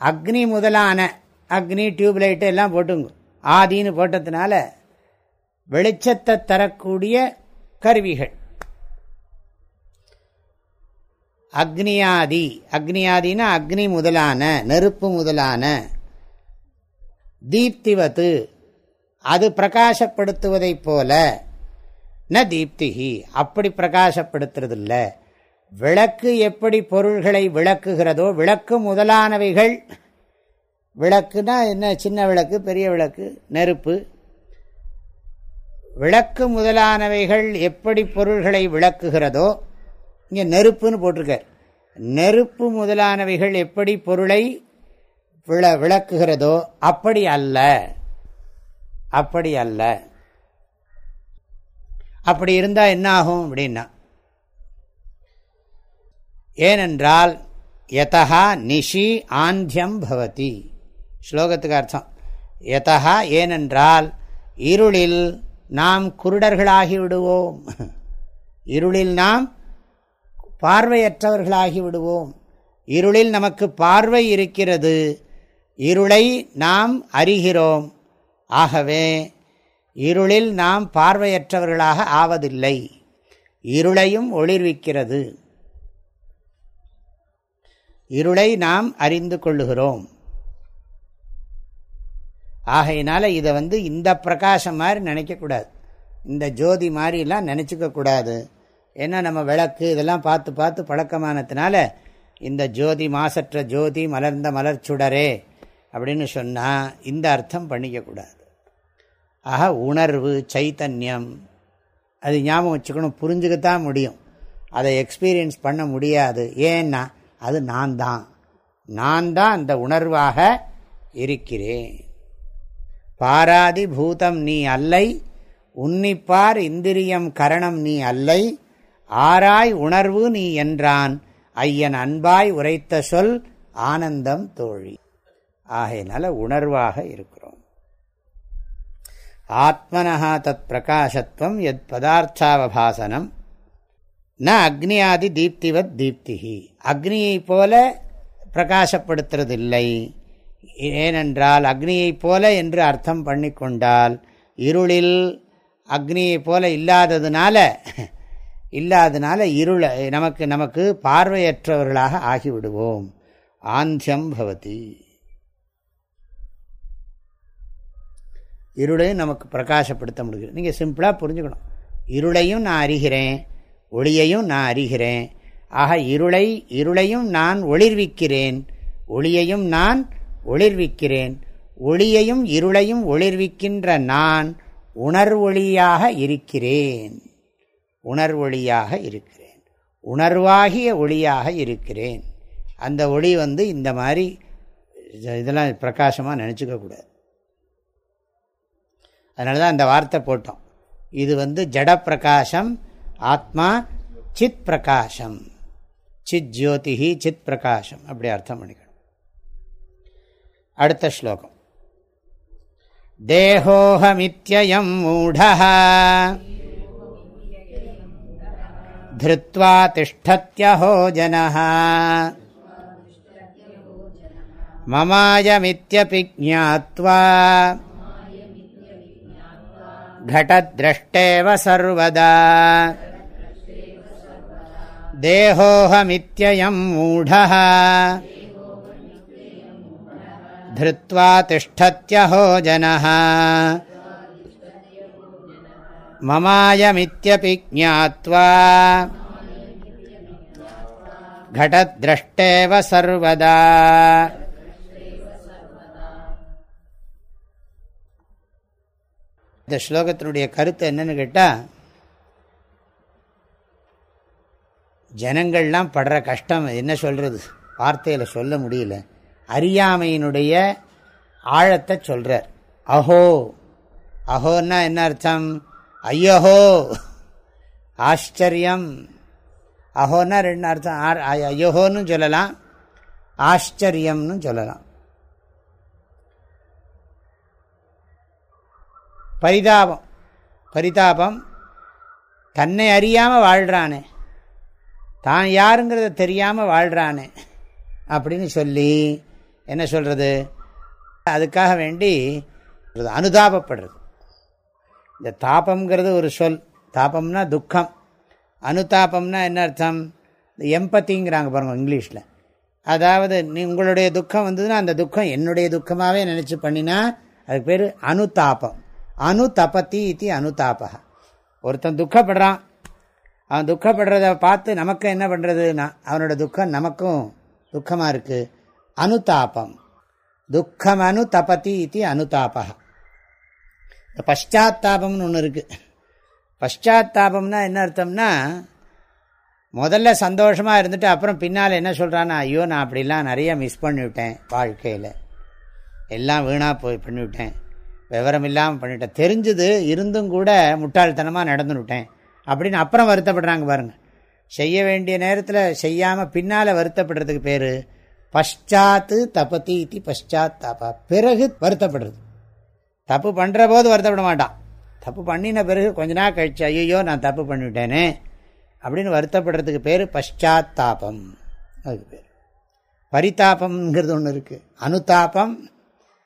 அக்னி முதலான அக்னி டியூப்லைட்டு எல்லாம் போட்டுங்க. ஆதின்னு போட்டதுனால வெளிச்சத்தை தரக்கூடிய கருவிகள். அக்னியாதி. அக்னியாதினா அக்னி முதலான நெருப்பு முதலான தீப்திவது அது பிரகாசப்படுத்துவதைப் போல ந தீப்திகி அப்படி பிரகாசப்படுத்துறதில்லை. விளக்கு எப்படி பொருள்களை விளக்குகிறதோ விளக்கு முதலானவைகள் விளக்குனா என்ன சின்ன விளக்கு பெரிய விளக்கு நெருப்பு. விளக்கு முதலானவைகள் எப்படி பொருள்களை விளக்குகிறதோ இங்கே நெருப்புன்னு போட்டிருக்கார். நெருப்பு முதலானவைகள் எப்படி பொருளை விள விளக்குகிறதோ அப்படி அல்ல. அப்படி அல்ல. அப்படி இருந்தால் என்ன ஆகும் அப்படின்னா ஏனென்றால் யதா நிஷி ஆந்தியம் பவதி. ஸ்லோகத்துக்கு அர்த்தம். யதா ஏனென்றால் இருளில் நாம் குருடர்களாகி விடுவோம் இருளில் நாம் பார்வையற்றவர்களாகி விடுவோம் இருளில் நமக்கு பார்வை இருக்கிறது. இருளை நாம் அறிகிறோம். ஆகவே இருளில் நாம் பார்வையற்றவர்களாக ஆவதில்லை. இருளையும் ஒளிர்விக்கிறது. இருளை நாம் அறிந்து கொள்ளுகிறோம். ஆகையினால இதை வந்து இந்த பிரகாசம் மாதிரி நினைக்கக்கூடாது இந்த ஜோதி மாதிரிலாம் நினச்சிக்கக்கூடாது ஏன்னா நம்ம விளக்கு இதெல்லாம் பார்த்து பார்த்து பழக்கமானதுனால இந்த ஜோதி மாசற்ற ஜோதி மலர்ந்த மலர்ச்சுடரே அப்படின்னு சொன்னால் இந்த அர்த்தம் பண்ணிக்கக்கூடாது ஆக உணர்வு சைத்தன்யம் அது ஞாபகம் வச்சுக்கணும் புரிஞ்சுக்கத்தான் முடியும். அதை எக்ஸ்பீரியன்ஸ் பண்ண முடியாது. ஏன்னா அது நான் தான் நான் தான் அந்த உணர்வாக இருக்கிறேன். பாராதி பூதம் நீ அல்லை உன்னிப்பார் இந்திரியம் கரணம் நீ அல்லை ஆராய் உணர்வு நீ என்றான். ஐயன் அன்பாய் உரைத்த சொல் ஆனந்தம் தோழி. ஆகையினால உணர்வாக இருக்கிறோம். ஆத்மனஹா தத் பிரகாசத்துவம் எத் பதார்த்தாவபாசனம். ந அக்னியாதி தீப்திவத் தீப்திகி அக்னியை போல பிரகாசப்படுத்துறதில்லை ஏனென்றால் அக்னியைப் போல என்று அர்த்தம் பண்ணி கொண்டால் இருளில் அக்னியைப் போல இல்லாததுனால இல்லாததுனால இருளை நமக்கு நமக்கு பார்வையற்றவர்களாக ஆகிவிடுவோம் ஆந்தியம் பவதி இருளையும் நமக்கு பிரகாசப்படுத்த முடியும் நீங்கள் சிம்பிளாக புரிஞ்சுக்கணும் இருளையும் நான் அறிகிறேன் ஒளியையும் நான் அறிகிறேன். ஆக இருளை இருளையும் நான் ஒளிர்விக்கிறேன். ஒளியையும் நான் ஒளிர்விக்கிறேன். ஒளியையும் இருளையும் ஒளிர்விக்கின்ற நான் உணர்வொளியாக இருக்கிறேன். உணர்வொளியாக இருக்கிறேன். உணர்வாகிய ஒளியாக இருக்கிறேன். அந்த ஒளி வந்து இந்த மாதிரி இதெல்லாம் பிரகாசமாக நினச்சிக்கக்கூடாது அதனால தான் அந்த வார்த்தை போட்டோம். இது வந்து ஜட பிரகாசம் ஆத்மா சித் பிரகாஷம் சித் ஜோதிஹி சித் பிரகாஷம் அப்படி அர்த்தம் பண்ணிக்கணும். அடுத்த ஸ்லோகம். தேகோஹமித்யம் மூட திருவா திஷ்டத்யஹோ ஜன மமாயமித்யபி ஜாத்வா घटद्रष्टेव सर्वदा देहोऽहमित्ययं मूढः धृत्वा तिष्ठत्यहो जनः ममायमित्यपि ज्ञात्वा घटद्रष्टेव सर्वदा இந்த ஸ்லோகத்தினுடைய கருத்து என்னன்னு கேட்டால் ஜனங்கள்லாம் படுற கஷ்டம் என்ன சொல்கிறது வார்த்தையில் சொல்ல முடியல. அறியாமையினுடைய ஆழத்தை சொல்கிறார் அஹோ. அஹோன்னா என்ன அர்த்தம்? ஐயஹோ. ஆச்சரியம். அஹோன்னா ரெண்டு அர்த்தம். ஐயோஹோன்னு சொல்லலாம். ஆச்சரியம்னு சொல்லலாம். பரிதாபம். பரிதாபம் தன்னை அறியாமல் வாழ்கிறானே தான் யாருங்கிறத தெரியாமல் வாழ்கிறானே அப்படின்னு சொல்லி என்ன சொல்கிறது அதுக்காக வேண்டி அனுதாபப்படுறது. இந்த தாபம்ங்கிறது ஒரு சொல். தாபம்னா துக்கம். அனுதாபம்னா என்ன அர்த்தம்? எம்பத்திங்கிறாங்க பாருங்கள் இங்கிலீஷில். அதாவது நீ உங்களுடைய துக்கம் வந்ததுன்னா அந்த துக்கம் என்னுடைய துக்கமாகவே நினச்சி பண்ணினா அதுக்கு பேர் அனுதாபம். அனுதபத்தி இது அனுதாபா ஒருத்தன் துக்கப்படுறான். அவன் துக்கப்படுறத பார்த்து நமக்கு என்ன பண்ணுறதுன்னா அவனோட துக்கம் நமக்கும் துக்கமாக இருக்குது அனுதாபம். துக்கம் அனு தபதி இது அனுதாபா பஷாத்தாபம்னு ஒன்று இருக்குது பஷாத்தாபம்னா என்ன அர்த்தம்னா முதல்ல சந்தோஷமாக இருந்துட்டு அப்புறம் பின்னால் என்ன சொல்கிறான்னா ஐயோ நான் அப்படிலாம் நிறைய மிஸ் பண்ணிவிட்டேன் வாழ்க்கையில். எல்லாம் வீணாக போய் பண்ணிவிட்டேன். விவரம் இல்லாமல் பண்ணிட்டேன். தெரிஞ்சது இருந்தும் கூட முட்டாள்தனமாக நடந்துவிட்டேன் அப்படின்னு அப்புறம் வருத்தப்படுறாங்க பாருங்கள் செய்ய வேண்டிய நேரத்தில் செய்யாமல் பின்னால் வருத்தப்படுறதுக்கு பேர் பஷாத்து தபதி இத்தி பஷாத் பிறகு வருத்தப்படுறது. தப்பு பண்ணுற போது வருத்தப்பட மாட்டான். தப்பு பண்ணின பிறகு கொஞ்ச நாள் கழிச்சு ஐயோ நான் தப்பு பண்ணிவிட்டேனே அப்படின்னு வருத்தப்படுறதுக்கு பேர் பஷாத்தாபம் அதுக்கு பேர். பரிதாபம்ங்கிறது ஒன்று இருக்குது அனுதாபம்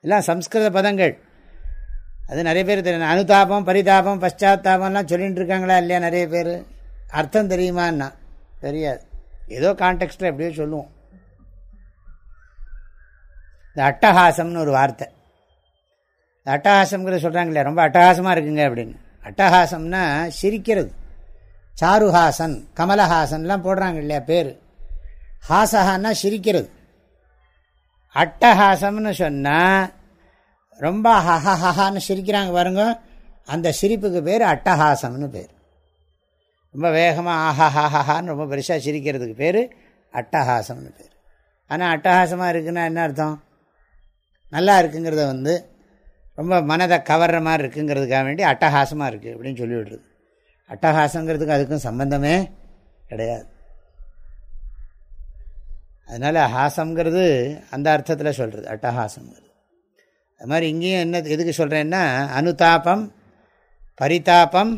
எல்லாம் சம்ஸ்கிருத பதங்கள். அது நிறைய பேர் தெரியும். அனுதாபம் பரிதாபம் பஷாத்தாபம்லாம் சொல்லிட்டு இருக்காங்களா இல்லையா நிறைய பேர்? அர்த்தம் தெரியுமான்னா? தெரியாது. ஏதோ கான்டெக்ட்டில் எப்படியோ சொல்லுவோம். இந்த அட்டஹாசம்னு ஒரு வார்த்தை. அட்டஹாசம்ங்கிறது சொல்கிறாங்களே ரொம்ப அட்டகாசமாக இருக்குங்க அப்படின்னு. அட்டகாசம்னா சிரிக்கிறது. சாருஹாசன் கமலஹாசன்லாம் போடுறாங்க இல்லையா பேர். ஹாசஹான்னா சிரிக்கிறது. அட்டஹாசம்னு சொன்னால் ரொம்ப ஹஹஹான்னு சிரிக்கிறாங்க பாருங்க. அந்த சிரிப்புக்கு பேர் அட்டஹாசம்னு பேர். ரொம்ப வேகமாக ஆஹாஹாஹான்னு ரொம்ப பெருசாக சிரிக்கிறதுக்கு பேர் அட்டஹாசம்னு பேர். ஆனால் அட்டஹாசமாக இருக்குன்னா என்ன அர்த்தம்? நல்லா இருக்குங்கிறத வந்து ரொம்ப மனதை கவர்ற மாதிரி இருக்குங்கிறதுக்காக வேண்டி அட்டகாசமாக இருக்குது அப்படின்னு சொல்லி விடுறது. அட்டகாசங்கிறதுக்கு அதுக்கும் சம்பந்தமே கிடையாது. அதனால் ஹாசங்கிறது அந்த அர்த்தத்தில் சொல்கிறது அட்டஹாசங்கிறது அது மாதிரி இங்கேயும் என்ன எதுக்கு சொல்கிறேன்னா அனுதாபம் பரிதாபம்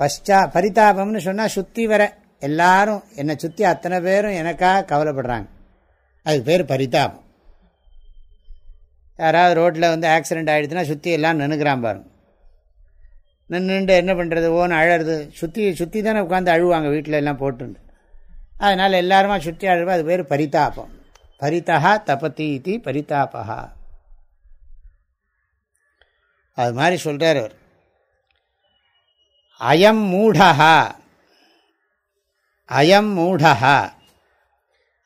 பஷ்டா பரிதாபம்னு சொன்னால் சுற்றி வர. எல்லாரும் என்னை சுற்றி அத்தனை பேரும் எனக்காக கவலைப்படுறாங்க. அதுக்கு பேர் பரிதாபம். யாராவது ரோட்டில் வந்து ஆக்சிடெண்ட் ஆகிடுச்சுன்னா சுற்றி எல்லாம் நின்றுக்கிறான் பாருங்க. நின்றுண்டு என்ன பண்ணுறது ஓன்னு அழறது. சுற்றி சுற்றி தானே உட்காந்து அழுவாங்க வீட்டில் எல்லாம் போட்டுண்டு அதனால் எல்லாருமா சுற்றி அழுவா அது பேர் பரிதாபம். பரிதா தபதி இது பரிதாபா அது மாதிரி சொல்கிறார் அவர். அயம் மூடா அயம் மூடா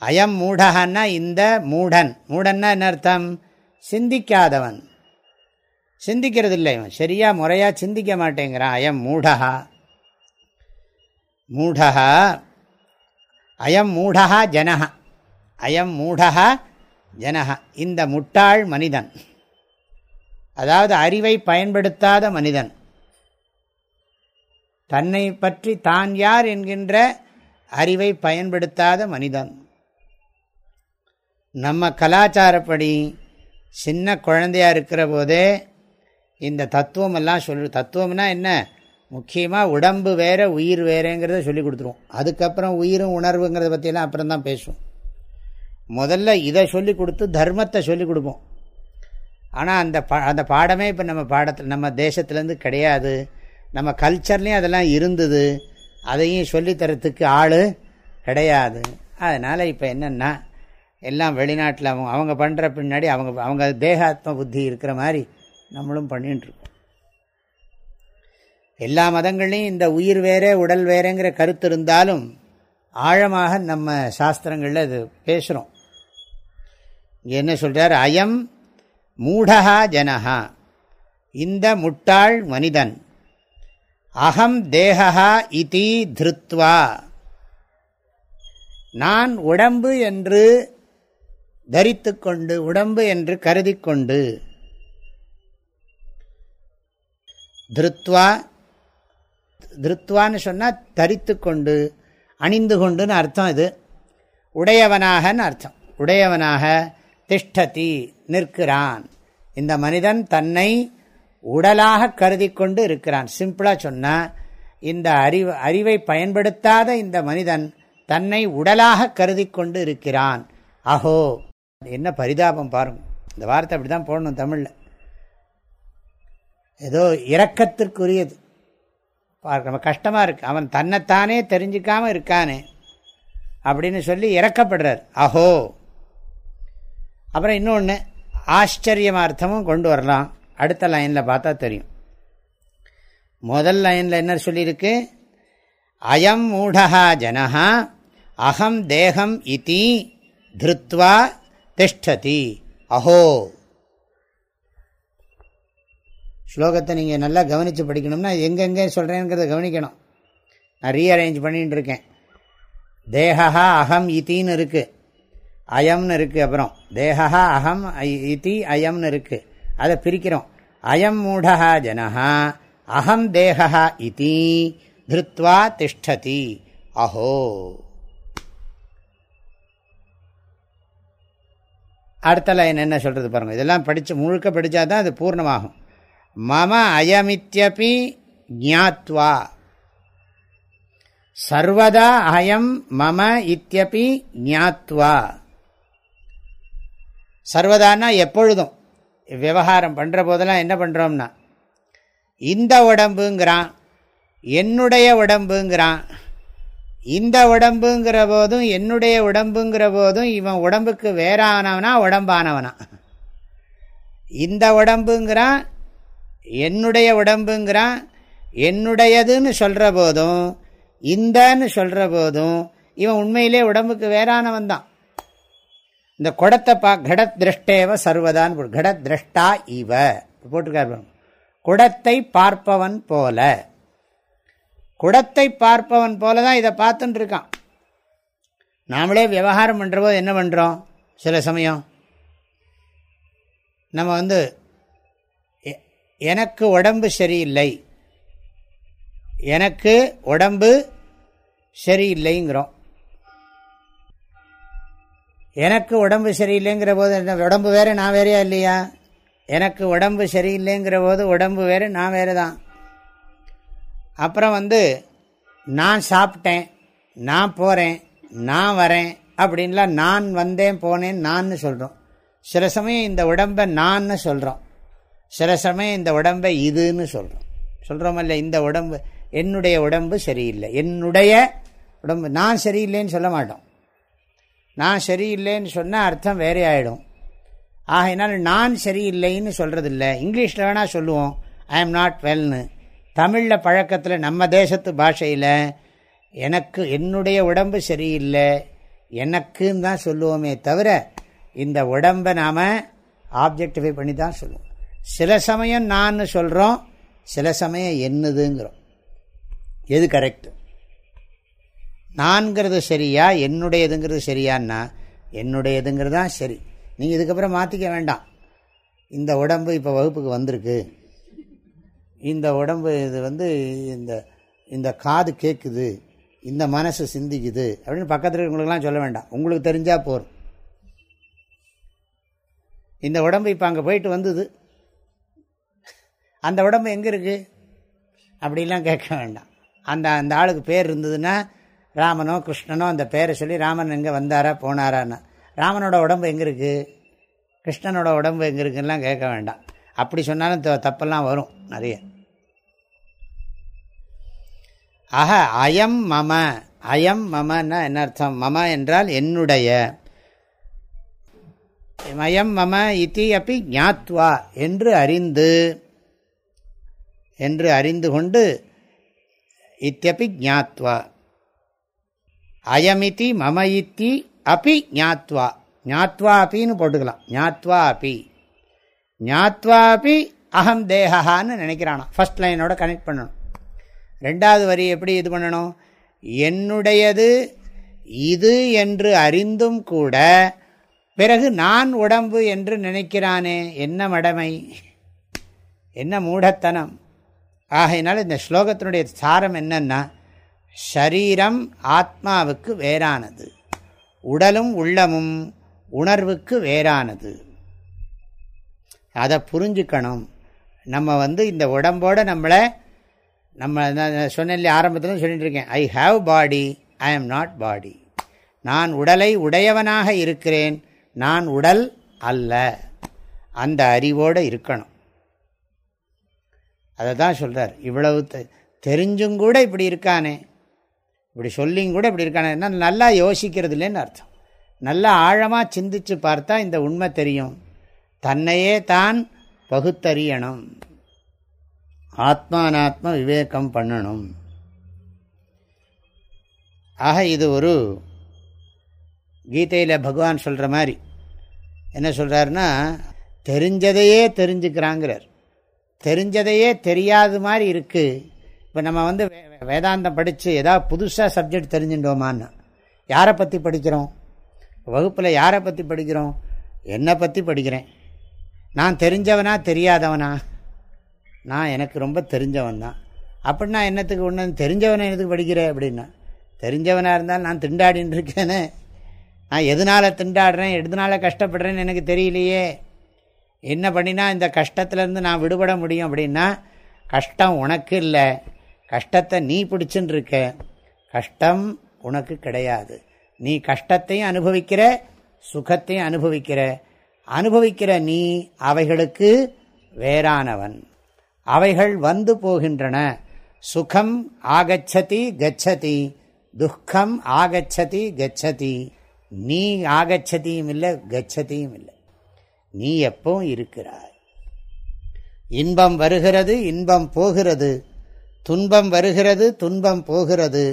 அயம் மூடகன்னா இந்த மூடன். மூடன்னா என்ன அர்த்தம்? சிந்திக்காதவன். சிந்திக்கிறது இல்லை இவன். சரியா முறையாக சிந்திக்க மாட்டேங்கிறான். அயம் மூடகா மூடகா அயம் மூடகா ஜனஹா. அயம் மூடகா ஜனஹா. இந்த முட்டாள் மனிதன். அதாவது அறிவை பயன்படுத்தாத மனிதன். தன்னை பற்றி தான் யார் என்கின்ற அறிவை பயன்படுத்தாத மனிதன். நம்ம கலாச்சாரப்படி சின்ன குழந்தையாக இருக்கிற போதே இந்த தத்துவம் எல்லாம் சொல்லு தத்துவம்னா என்ன? முக்கியமாக உடம்பு வேற உயிர் வேறேங்கிறத சொல்லி கொடுத்துருவோம். அதுக்கப்புறம் உயிரும் உணர்வுங்கிறத பற்றியெல்லாம் அப்புறம் தான் பேசுவோம். முதல்ல இதை சொல்லி கொடுத்து தர்மத்தை சொல்லி கொடுப்போம். ஆனால் அந்த பா அந்த பாடமே இப்போ நம்ம பாடத்தில் நம்ம தேசத்துலேருந்து கிடையாது. நம்ம கல்ச்சர்லேயும் அதெல்லாம் இருந்தது. அதையும் சொல்லித்தரத்துக்கு ஆள் கிடையாது. அதனால் இப்போ என்னென்னா எல்லாம் வெளிநாட்டில் அவங்க அவங்க பண்ணுற பின்னாடி அவங்க அவங்க தேகாத்ம புத்தி இருக்கிற மாதிரி நம்மளும் பண்ணிட்டுருக்கோம் எல்லா மதங்கள்லையும் இந்த உயிர் வேறே உடல் வேறேங்கிற கருத்து இருந்தாலும் ஆழமாக நம்ம சாஸ்திரங்களில் இது பேசுகிறோம் என்ன சொல்கிறார் அயம் மூடகா ஜனஹா. இந்த முட்டாள் மனிதன். அகம் தேகா இதி திருத்வா. நான் உடம்பு என்று தரித்து கொண்டு உடம்பு என்று கருதி கொண்டு. திருத்வா திருத்வான்னு சொன்னால் தரித்து கொண்டு அணிந்து கொண்டுன்னு அர்த்தம் இது. உடையவனாகன்னு அர்த்தம். உடையவனாக திஷ்டதி. நிற்கிறான். இந்த மனிதன் தன்னை உடலாக கருதி கொண்டு இருக்கிறான். சிம்பிளாக சொன்னால் இந்த அறிவு அறிவை பயன்படுத்தாத இந்த மனிதன் தன்னை உடலாக கருதி கொண்டு இருக்கிறான். அஹோ என்ன பரிதாபம் பாருங்க. இந்த வார்த்தை அப்படி தான் போடணும் தமிழில். ஏதோ இரக்கத்திற்குரியது. நம்ம கஷ்டமாக இருக்குது அவன் தன்னைத்தானே தெரிஞ்சுக்காமல் இருக்கானே அப்படின்னு சொல்லி இறக்கப்படுறார். அஹோ. அப்புறம் இன்னொன்று ஆச்சரியமார்த்தமும் கொண்டு வரலாம். அடுத்த லைனில் பார்த்தா தெரியும். முதல் லைனில் என்ன சொல்லியிருக்கு? அயம் மூடகா ஜனஹா அகம் தேகம் இத்தி திருத்வா திஷ்டதி. அஹோ. ஸ்லோகத்தை நீங்கள் நல்லா கவனித்து படிக்கணும்னா எங்கெங்கே சொல்கிறேங்கிறத கவனிக்கணும். நான் ரீஅரேஞ்ச் பண்ணிகிட்டு இருக்கேன். தேகா அகம் இத்தின்னு இருக்குது அயம்னு இருக்குது அப்புறம். தேகா அகம் இத்தி அயம்னு இருக்குது அதை பிரிக்கிறோம். அயம் மூடா ஜனஹா அகம் தேகா இத்தி திருத்வா திஷ்டதி. அஹோ. அடுத்த லைன் என்ன சொல்கிறது பாருங்கள் இதெல்லாம் படித்து முழுக்க படித்தா தான் அது பூர்ணமாகும். மம அயமித்யபி ஜாத்வா சர்வதா அயம் மம இத்தியபி ஞாத்வா. சர்வதானா எப்பொழுதும்? விவகாரம் பண்ணுற போதெல்லாம் என்ன பண்ணுறோம்னா இந்த உடம்புங்கிறான் என்னுடைய உடம்புங்கிறான். இந்த உடம்புங்கிற போதும் என்னுடைய உடம்புங்கிற போதும் இவன் உடம்புக்கு வேறானவனா உடம்பானவனா? இந்த உடம்புங்கிறான் என்னுடைய உடம்புங்கிறான் என்னுடையதுன்னு சொல்கிற போதும் இந்தன்னு சொல்கிற போதும் இவன் உண்மையிலே உடம்புக்கு வேறானவன் தான் இந்த குடத்தை பா கடத் திருஷ்டேவ சர்வதான் கடத் திரஷ்டா இவ. போட்டிருக்காரு குடத்தை பார்ப்பவன் போல. குடத்தை பார்ப்பவன் போல தான் இதை பார்த்துட்டு இருக்கான். நாமளே விவகாரம் பண்ணுறபோது என்ன பண்ணுறோம் சில சமயம் நம்ம வந்து எனக்கு உடம்பு சரியில்லை. எனக்கு உடம்பு சரியில்லைங்கிறோம். எனக்கு உடம்பு சரியில்லைங்கிற போது உடம்பு வேறு நான் வேறையா இல்லையா? எனக்கு உடம்பு சரியில்லைங்கிற போது உடம்பு வேறு நான் வேறு தான் அப்புறம் வந்து நான் சாப்பிட்டேன் நான் போகிறேன் நான் வரேன் அப்படின்லாம் நான் வந்தேன் போனேன் நான் சொல்கிறோம் சில சமயம் இந்த உடம்பை நான் சொல்கிறோம் சில சமயம் இந்த உடம்பை இதுன்னு சொல்கிறோம் சொல்கிறோம் இல்லை இந்த உடம்பு என்னுடைய உடம்பு சரியில்லை. என்னுடைய உடம்பு நான் சரியில்லைன்னு சொல்ல மாட்டோம். நான் சரியில்லைன்னு சொன்னால் அர்த்தம் வேறே ஆகிடும் ஆகையினால் நான் சரியில்லைன்னு சொல்கிறதில்ல இங்கிலீஷில் வேணால் சொல்லுவோம். ஐ எம் நாட் வெல்னு தமிழில் பழக்கத்தில் நம்ம தேசத்து பாஷையில் எனக்கு என்னுடைய உடம்பு சரியில்லை. எனக்குன்னு தான் சொல்லுவோமே தவிர இந்த உடம்பை நாம் ஆப்ஜெக்டிஃபை பண்ணி தான் சொல்லுவோம். சில சமயம் நான் சொல்கிறோம் சில சமயம் என்னதுங்கிறோம். எது கரெக்டு நான்கிறது சரியா என்னுடையதுங்கிறது சரியான்னா என்னுடையதுங்கிறது தான் சரி. நீங்கள் இதுக்கப்புறம் மாற்றிக்க வேண்டாம். இந்த உடம்பு இப்போ வகுப்புக்கு வந்திருக்கு. இந்த உடம்பு இது வந்து இந்த இந்த காது கேட்குது இந்த மனசு சிந்திக்குது அப்படின்னு பக்கத்தில் இருக்கிறவங்களுக்குலாம் சொல்ல வேண்டாம். உங்களுக்கு தெரிஞ்சால் போகிறோம் இந்த உடம்பு இப்போ அங்கே போயிட்டு வந்தது. அந்த உடம்பு எங்கே இருக்குது அப்படிலாம் கேட்க வேண்டாம். அந்த அந்த ஆளுக்கு பேர் இருந்ததுன்னா ராமனோ கிருஷ்ணனோ அந்த பேரை சொல்லி ராமன் எங்கே வந்தாரா போனாரான்னு. ராமனோட உடம்பு எங்கே இருக்குது கிருஷ்ணனோட உடம்பு எங்கே இருக்குன்னா கேட்க வேண்டாம். அப்படி சொன்னாலும் தப்பெல்லாம் வரும் நிறைய. ஆக அயம் மம. அயம் மமன்னா என்ன அர்த்தம்? மம என்றால் என்னுடைய. மயம் மம இத்தி அப்படி ஞாத்வா என்று அறிந்து என்று அறிந்து கொண்டு இத்தியப்பி ஜாத்வா அயமிதி மம இத்தி அப்பி ஞாத்வா. ஞாத்வா அப்பின்னு போட்டுக்கலாம். ஞாத்வா அப்பி ஞாத்வா அப்பி அகம் தேகான்னு நினைக்கிறானா ஃபஸ்ட் லைனோட கனெக்ட் பண்ணணும். ரெண்டாவது வரி எப்படி இது பண்ணணும்? என்னுடையது இது என்று அறிந்தும் கூட பிறகு நான் உடம்பு என்று நினைக்கிறானே என்ன மடமை? என்ன மூடத்தனம்? ஆகையினால இந்த ஸ்லோகத்தினுடைய சாரம் என்னன்னா ஷரீரம் ஆத்மாவுக்கு வேறானது. உடலும் உள்ளமும் உணர்வுக்கு வேறானது. அதை புரிஞ்சுக்கணும். நம்ம வந்து இந்த உடம்போட நம்மளை நம்ம சொன்ன ஆரம்பத்தில் சொல்லிட்டு இருக்கேன் I have body I am not பாடி நான் உடலை உடையவனாக இருக்கிறேன் நான் உடல் அல்ல. அந்த அறிவோடு இருக்கணும். அதை தான் சொல்கிறார் இவ்வளவு தெரிஞ்சும் கூட இப்படி இருக்கானே. இப்படி சொல்லியும் கூட இப்படி இருக்கானே. நல்லா யோசிக்கிறது இல்லைன்னு அர்த்தம். நல்லா ஆழமாக சிந்திச்சு பார்த்தா இந்த உண்மை தெரியும். தன்னையே தான் பகுத்தறியணும். ஆத்மானாத்ம விவேகம் பண்ணணும். ஆக இது ஒரு கீதையில் பகவான் சொல்கிற மாதிரி. என்ன சொல்கிறாருன்னா தெரிஞ்சதையே தெரிஞ்சுக்கிறாங்கிறார். தெரிஞ்சதையே தெரியாத மாதிரி இருக்குது இப்போ நம்ம வந்து வேதாந்தம் படித்து ஏதாவது புதுசாக சப்ஜெக்ட் தெரிஞ்சுட்டோமான்னு. யாரை பற்றி படிக்கிறோம்? வகுப்பில் யாரை பற்றி படிக்கிறோம்? என்னை பற்றி படிக்கிறேன். நான் தெரிஞ்சவனா தெரியாதவனா? நான் எனக்கு ரொம்ப தெரிஞ்சவன் தான். அப்படின்னா என்னத்துக்கு ஒன்று தெரிஞ்சவனை என்னத்துக்கு படிக்கிறேன் அப்படின்னா தெரிஞ்சவனாக இருந்தால் நான் திண்டாடின்னு இருக்கேனே. நான் எதனால் திண்டாடுறேன்? எதனால் கஷ்டப்படுறேன்னு எனக்கு தெரியலையே. என்ன பண்ணினா இந்த கஷ்டத்துலேருந்து நான் விடுபட முடியும் அப்படின்னா கஷ்டம் உனக்கு இல்லை. கஷ்டத்தை நீ பிடிச்சுன்னு இருக்க கஷ்டம் உனக்கு கிடையாது. நீ கஷ்டத்தையும் அனுபவிக்கிற சுகத்தையும் அனுபவிக்கிற. அனுபவிக்கிற நீ அவைகளுக்கு வேறானவன். அவைகள் வந்து போகின்றன. சுகம் ஆகச்சதி கச்சதி துக்கம் ஆகச்சதி கச்சதி. நீ ஆகச்சதியும் இல்லை கச்சதியும் இல்லை. நீ எப்பவும் இருக்கிறாய்? இன்பம் வருகிறது இன்பம் போகிறது. துன்பம் வருகிறது துன்பம் போகிறது.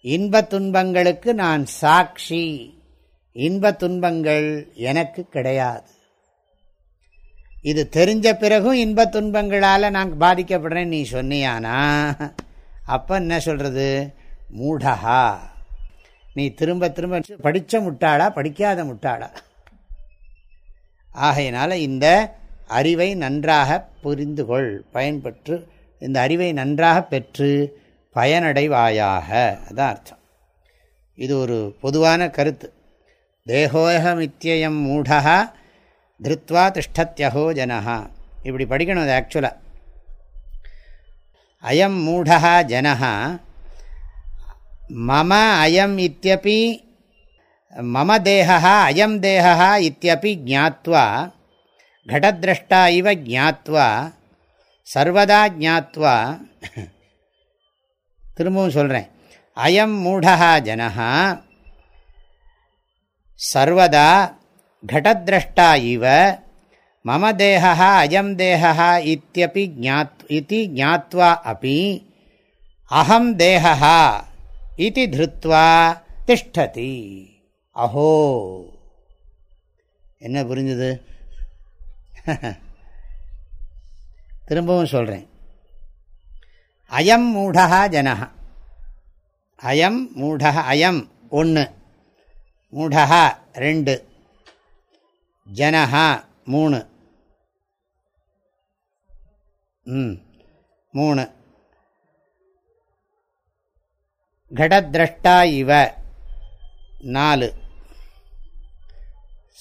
இன்ப துன்பங்களுக்கு நான் சாட்சி. இன்ப துன்பங்கள் எனக்கு கிடையாது. இது தெரிஞ்ச பிறகும் இன்ப துன்பங்களால் நான் பாதிக்கப்படுறேன் நீ சொன்னியானா? அப்போ என்ன சொல்கிறது மூடஹா. நீ திரும்ப திரும்ப படித்த முட்டாளா படிக்காத முட்டாளா? ஆகையினால இந்த அறிவை நன்றாக புரிந்து கொள் பயன்பெற்று இந்த அறிவை நன்றாக பெற்று பயனடைவாயாக. அதான் அர்த்தம். இது ஒரு பொதுவான கருத்து. தேகோயகமித்யம் மூடா திருத்வா திஷ்டத்யஹோ ஜனஹா. இப்படி படிக்கணும் அது ஆக்சுவலாக அயம் மூடா ஜனஹா. மம அயம் இத்தியபி மம தேகா அயம் தேகா இத்தியபி ஜாத்வா கடத்ரஷ்டா இவ ஜாத்வா சர்வதா ஜாத்வா திரும்பவும் சொல்கிறேன் அயம் மூடா ஜனஹா. சர்வதா கடத்ரஷ்டா இவ மம தேகா அயம் தேகா இத்தியபி ஜாத் இது ஜாத்வா அப்படி அகம் தேகா இது திருத்வா திஷ்டதி அஹோ என்ன புரிஞ்சுது? திரும்பவும் சொல்கிறேன் அயம் மூடா ஜனஹ. அயம் மூடா அயம் ஒன்று மூடா ரெண்டு. ஜனஹா மூணு. ம் மூணு. கடத்ரஷ்டா இவ. நாலு.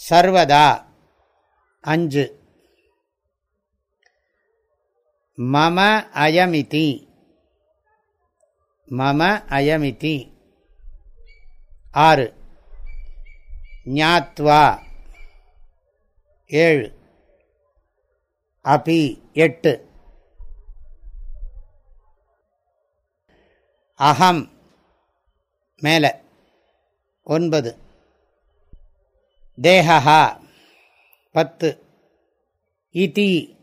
சர்வதா அஞ்சு. மம அயமிதி. மம அயமிதி. ஆறு. ஞாத்வா. ஏழு. அபி. எட்டு. அகம். மேலே. ஒன்பது. தேகா பத்து. இதி.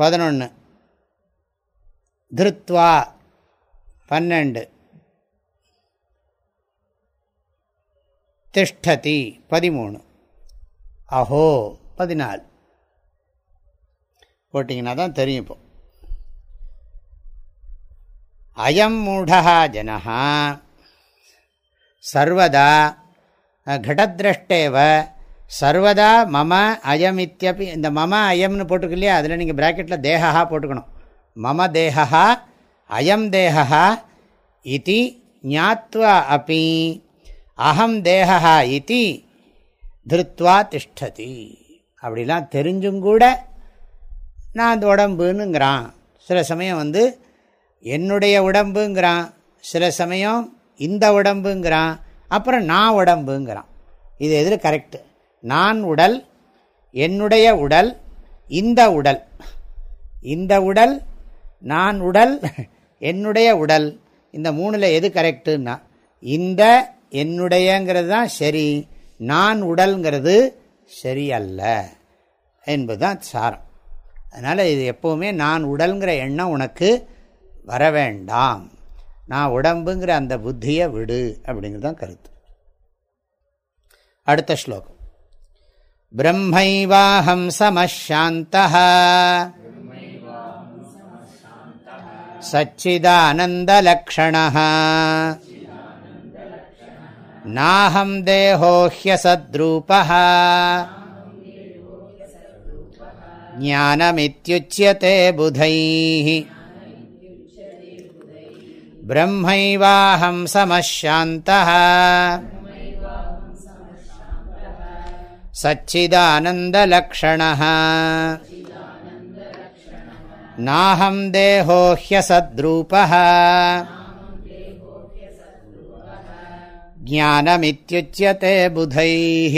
பதினொன்று திருத்வா பன்னெண்டு. திஷ்டதி பதிமூணு. அஹோ பதினாலு. போட்டிங்கன்னா தான் தெரியும் இப்போ. அயம் மூடா ஜனஹா சர்வதா கடத்ரஷ்டேவ சர்வதா மம அயம் இத்தியப்பி இந்த மம அயம்னு போட்டுக்கு இல்லையா? அதில் நீங்கள் ப்ராக்கெட்டில் தேகா போட்டுக்கணும். மம தேகா அயம் தேகா இது ஞாத்வா அப்பி அகம் தேகா இது திருத்வா திஷ்டதி. அப்படிலாம் தெரிஞ்சும் கூட நான் அந்த உடம்புன்னுங்கிறான். சில சமயம் வந்து என்னுடைய உடம்புங்கிறான். சில சமயம் இந்த உடம்புங்கிறான். அப்புறம் நான் உடம்புங்கிறான். இது எதில் கரெக்டு நான் உடல் என்னுடைய உடல் இந்த உடல். இந்த உடல் நான் உடல் என்னுடைய உடல். இந்த மூணில் எது கரெக்டுன்னா இந்த என்னுடையங்கிறது தான் சரி நான் உடல்ங்கிறது சரியல்ல என்பதுதான் சாரம். அதனால் இது எப்போவுமே நான் உடல்ங்கிற எண்ணம் உனக்கு வர வேண்டாம். நான் உடம்புங்கிற அந்த புத்தியை விடு அப்படிங்கிறது தான் கருத்து. அடுத்த ஸ்லோகம். பிரம்மைவாஹம் சமஷாந்த சச்சிதானந்தலக்ஷண நாஹம் தேகோஹ்யசத்ரூப ज्ञानमित्युच्यते बुधैः ब्रह्मैवाहं समशान्तः सच्चिदानन्दलक्षणः नाहं देहो ह्यसद्रूपः ज्ञानमित्युच्यते बुधैः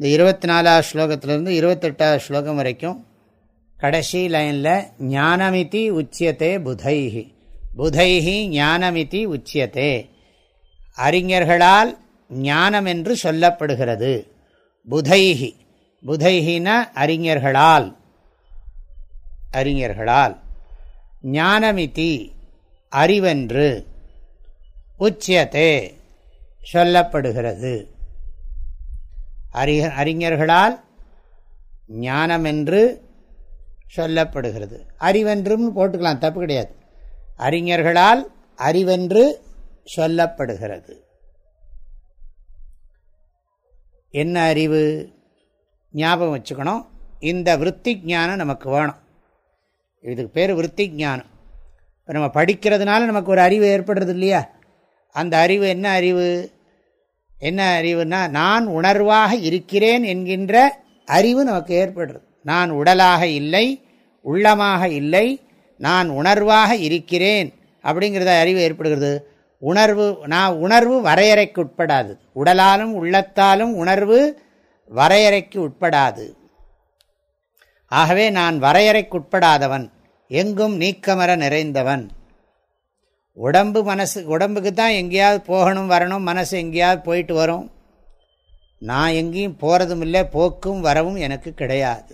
இந்த இருபத்தி நாலாவது ஸ்லோகத்திலிருந்து இருபத்தெட்டாவது ஸ்லோகம் வரைக்கும் கடைசி லைனில் ஞானமிதி உச்சியத்தே புதைஹி புதைஹி ஞானமிதி உச்சியத்தே அறிஞர்களால் ஞானம் என்று சொல்லப்படுகிறது. புதைஹி. புதைஹின அறிஞர்களால். அறிஞர்களால். ஞானமிதி. அறிவென்று. உச்சியத்தே சொல்லப்படுகிறது. அறி அறிஞர்களால் ஞானமென்று சொல்லப்படுகிறது. அறிவென்றும் போட்டுக்கலாம் தப்பு கிடையாது. அறிஞர்களால் அறிவென்று சொல்லப்படுகிறது. என்ன அறிவு? ஞாபகம் வச்சுக்கணும். இந்த விற்பி ஞானம் நமக்கு வேணும். இதுக்கு பேர் விற்பி ஞானம். இப்போ நம்ம படிக்கிறதுனால நமக்கு ஒரு அறிவு ஏற்படுறது இல்லையா? அந்த அறிவு என்ன அறிவு? என்ன அறிவுனா நான் உணர்வாக இருக்கிறேன் என்கின்ற அறிவு நமக்கு ஏற்படுறது. நான் உடலாக இல்லை உள்ளமாக இல்லை நான் உணர்வாக இருக்கிறேன் அப்படிங்கிறத அறிவு ஏற்படுகிறது. உணர்வு நான் உணர்வு வரையறைக்கு உட்படாது உடலாலும் உள்ளத்தாலும் உணர்வு வரையறைக்கு உட்படாது ஆகவே நான் வரையறைக்குட்படாதவன் எங்கும் நீக்கமர நிறைந்தவன். உடம்பு மனசு உடம்புக்கு தான் எங்கேயாவது போகணும் வரணும் மனசு எங்கேயாவது போயிட்டு வரும். நான் எங்கேயும் போகிறதும் இல்லை போக்கும் வரவும் எனக்கு கிடையாது.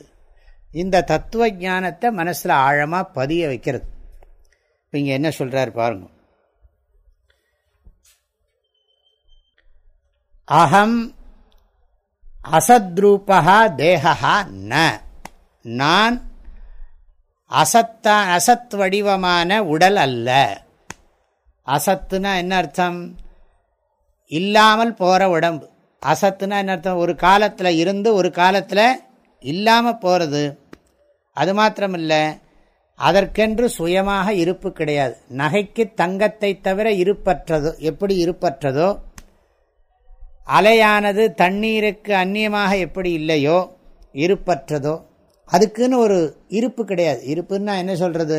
இந்த தத்துவ ஞானத்தை மனசில் ஆழமாக பதிய வைக்கிறது. இப்போ இங்கே என்ன சொல்கிறார் பாருங்கள் அகம் அசத்ரூபா தேகா ந. நான் அசத்தா அசத் வடிவமான உடல் அல்ல. அசத்துனா என்ன அர்த்தம்? இல்லாமல் போகிற உடம்பு. அசத்துனா என்ன அர்த்தம்? ஒரு காலத்தில் இருந்து ஒரு காலத்தில் இல்லாமல் போகிறது அது மாத்திரமில்லை. அதற்கென்று சுயமாக இருப்பு கிடையாது. நகைக்கு தங்கத்தை தவிர இருப்பற்றதோ எப்படி இருப்பற்றதோ அலையானது தண்ணீருக்கு அந்நியமாக எப்படி இல்லையோ இருப்பற்றதோ அதுக்குன்னு ஒரு இருப்பு கிடையாது. இருப்புன்னா என்ன சொல்கிறது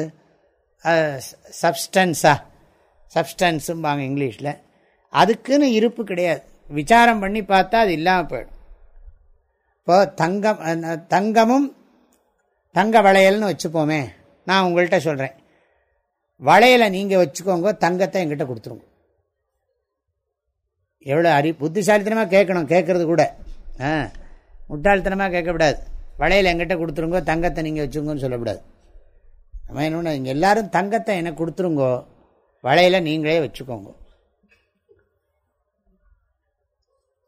சப்ஸ்டன்ஸா சப்ஸ்டன்ஸும்பாங்க இங்கிலீஷில். அதுக்குன்னு இருப்பு கிடையாது. விசாரம் பண்ணி பார்த்தா அது இல்லாமல் போயிடும். இப்போ தங்கம் தங்கமும் தங்க வளையல்னு வச்சுப்போமே. நான் உங்கள்கிட்ட சொல்கிறேன் வளையலை நீங்கள் வச்சுக்கோங்க தங்கத்தை எங்கிட்ட கொடுத்துருங்க. எவ்வளோ அறி புத்திசாலித்தனமாக கேட்கணும் கேட்குறது கூட. ஆ முட்டாள்தனமாக கேட்கக்கூடாது. வளையல் எங்கிட்ட கொடுத்துருங்கோ தங்கத்தை நீங்கள் வச்சுங்கன்னு சொல்லக்கூடாது. நம்ம என்ன இங்கே எல்லோரும் தங்கத்தை எனக்கு கொடுத்துருங்கோ வளையலை நீங்களே வச்சுக்கோங்க.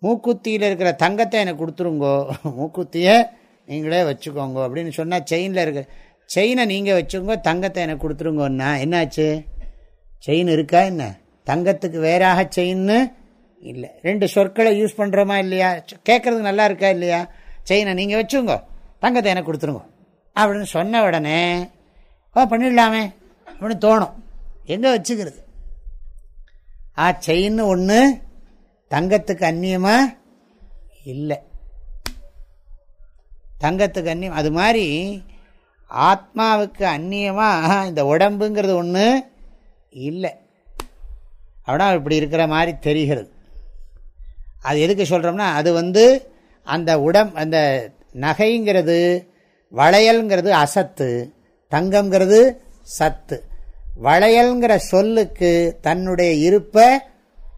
மூக்குத்தியில் இருக்கிற தங்கத்தை எனக்கு கொடுத்துருங்கோ மூக்குத்தியை நீங்களே வச்சுக்கோங்க அப்படின்னு சொன்னால் செயினில் இருக்க செயினை நீங்கள் வச்சுக்கோங்க தங்கத்தை எனக்கு கொடுத்துருங்கோன்னா என்னாச்சு? செயின் இருக்கா என்ன? தங்கத்துக்கு வேறாக செயின்னு இல்லை. ரெண்டு சொற்களை யூஸ் பண்ணுறோமா இல்லையா? கேட்குறதுக்கு நல்லா இருக்கா இல்லையா? செயினை நீங்கள் வச்சுங்க. தங்கத்தை எனக்கு கொடுத்துருங்க. அப்படின்னு சொன்ன உடனே ஓ பண்ணிடலாமே. அப்படின்னு தோணும். எங்கே வச்சுக்கிறது? ஆ செயின்னு ஒன்று தங்கத்துக்கு அந்நியமாக இல்லை. தங்கத்துக்கு அந்நியம் அது மாதிரி ஆத்மாவுக்கு அந்நியமாக இந்த உடம்புங்கிறது ஒன்று இல்லை. அப்படின்னா இப்படி இருக்கிற மாதிரி தெரிகிறது. அது எதுக்கு சொல்கிறோம்னா அது வந்து அந்த உடம் அந்த நகைங்கிறது வளையல்ங்கிறது அசத்து தங்கம்ங்கிறது சத்து. வளையல்ங்கிற சொல்லுக்கு தன்னுடைய இருப்பை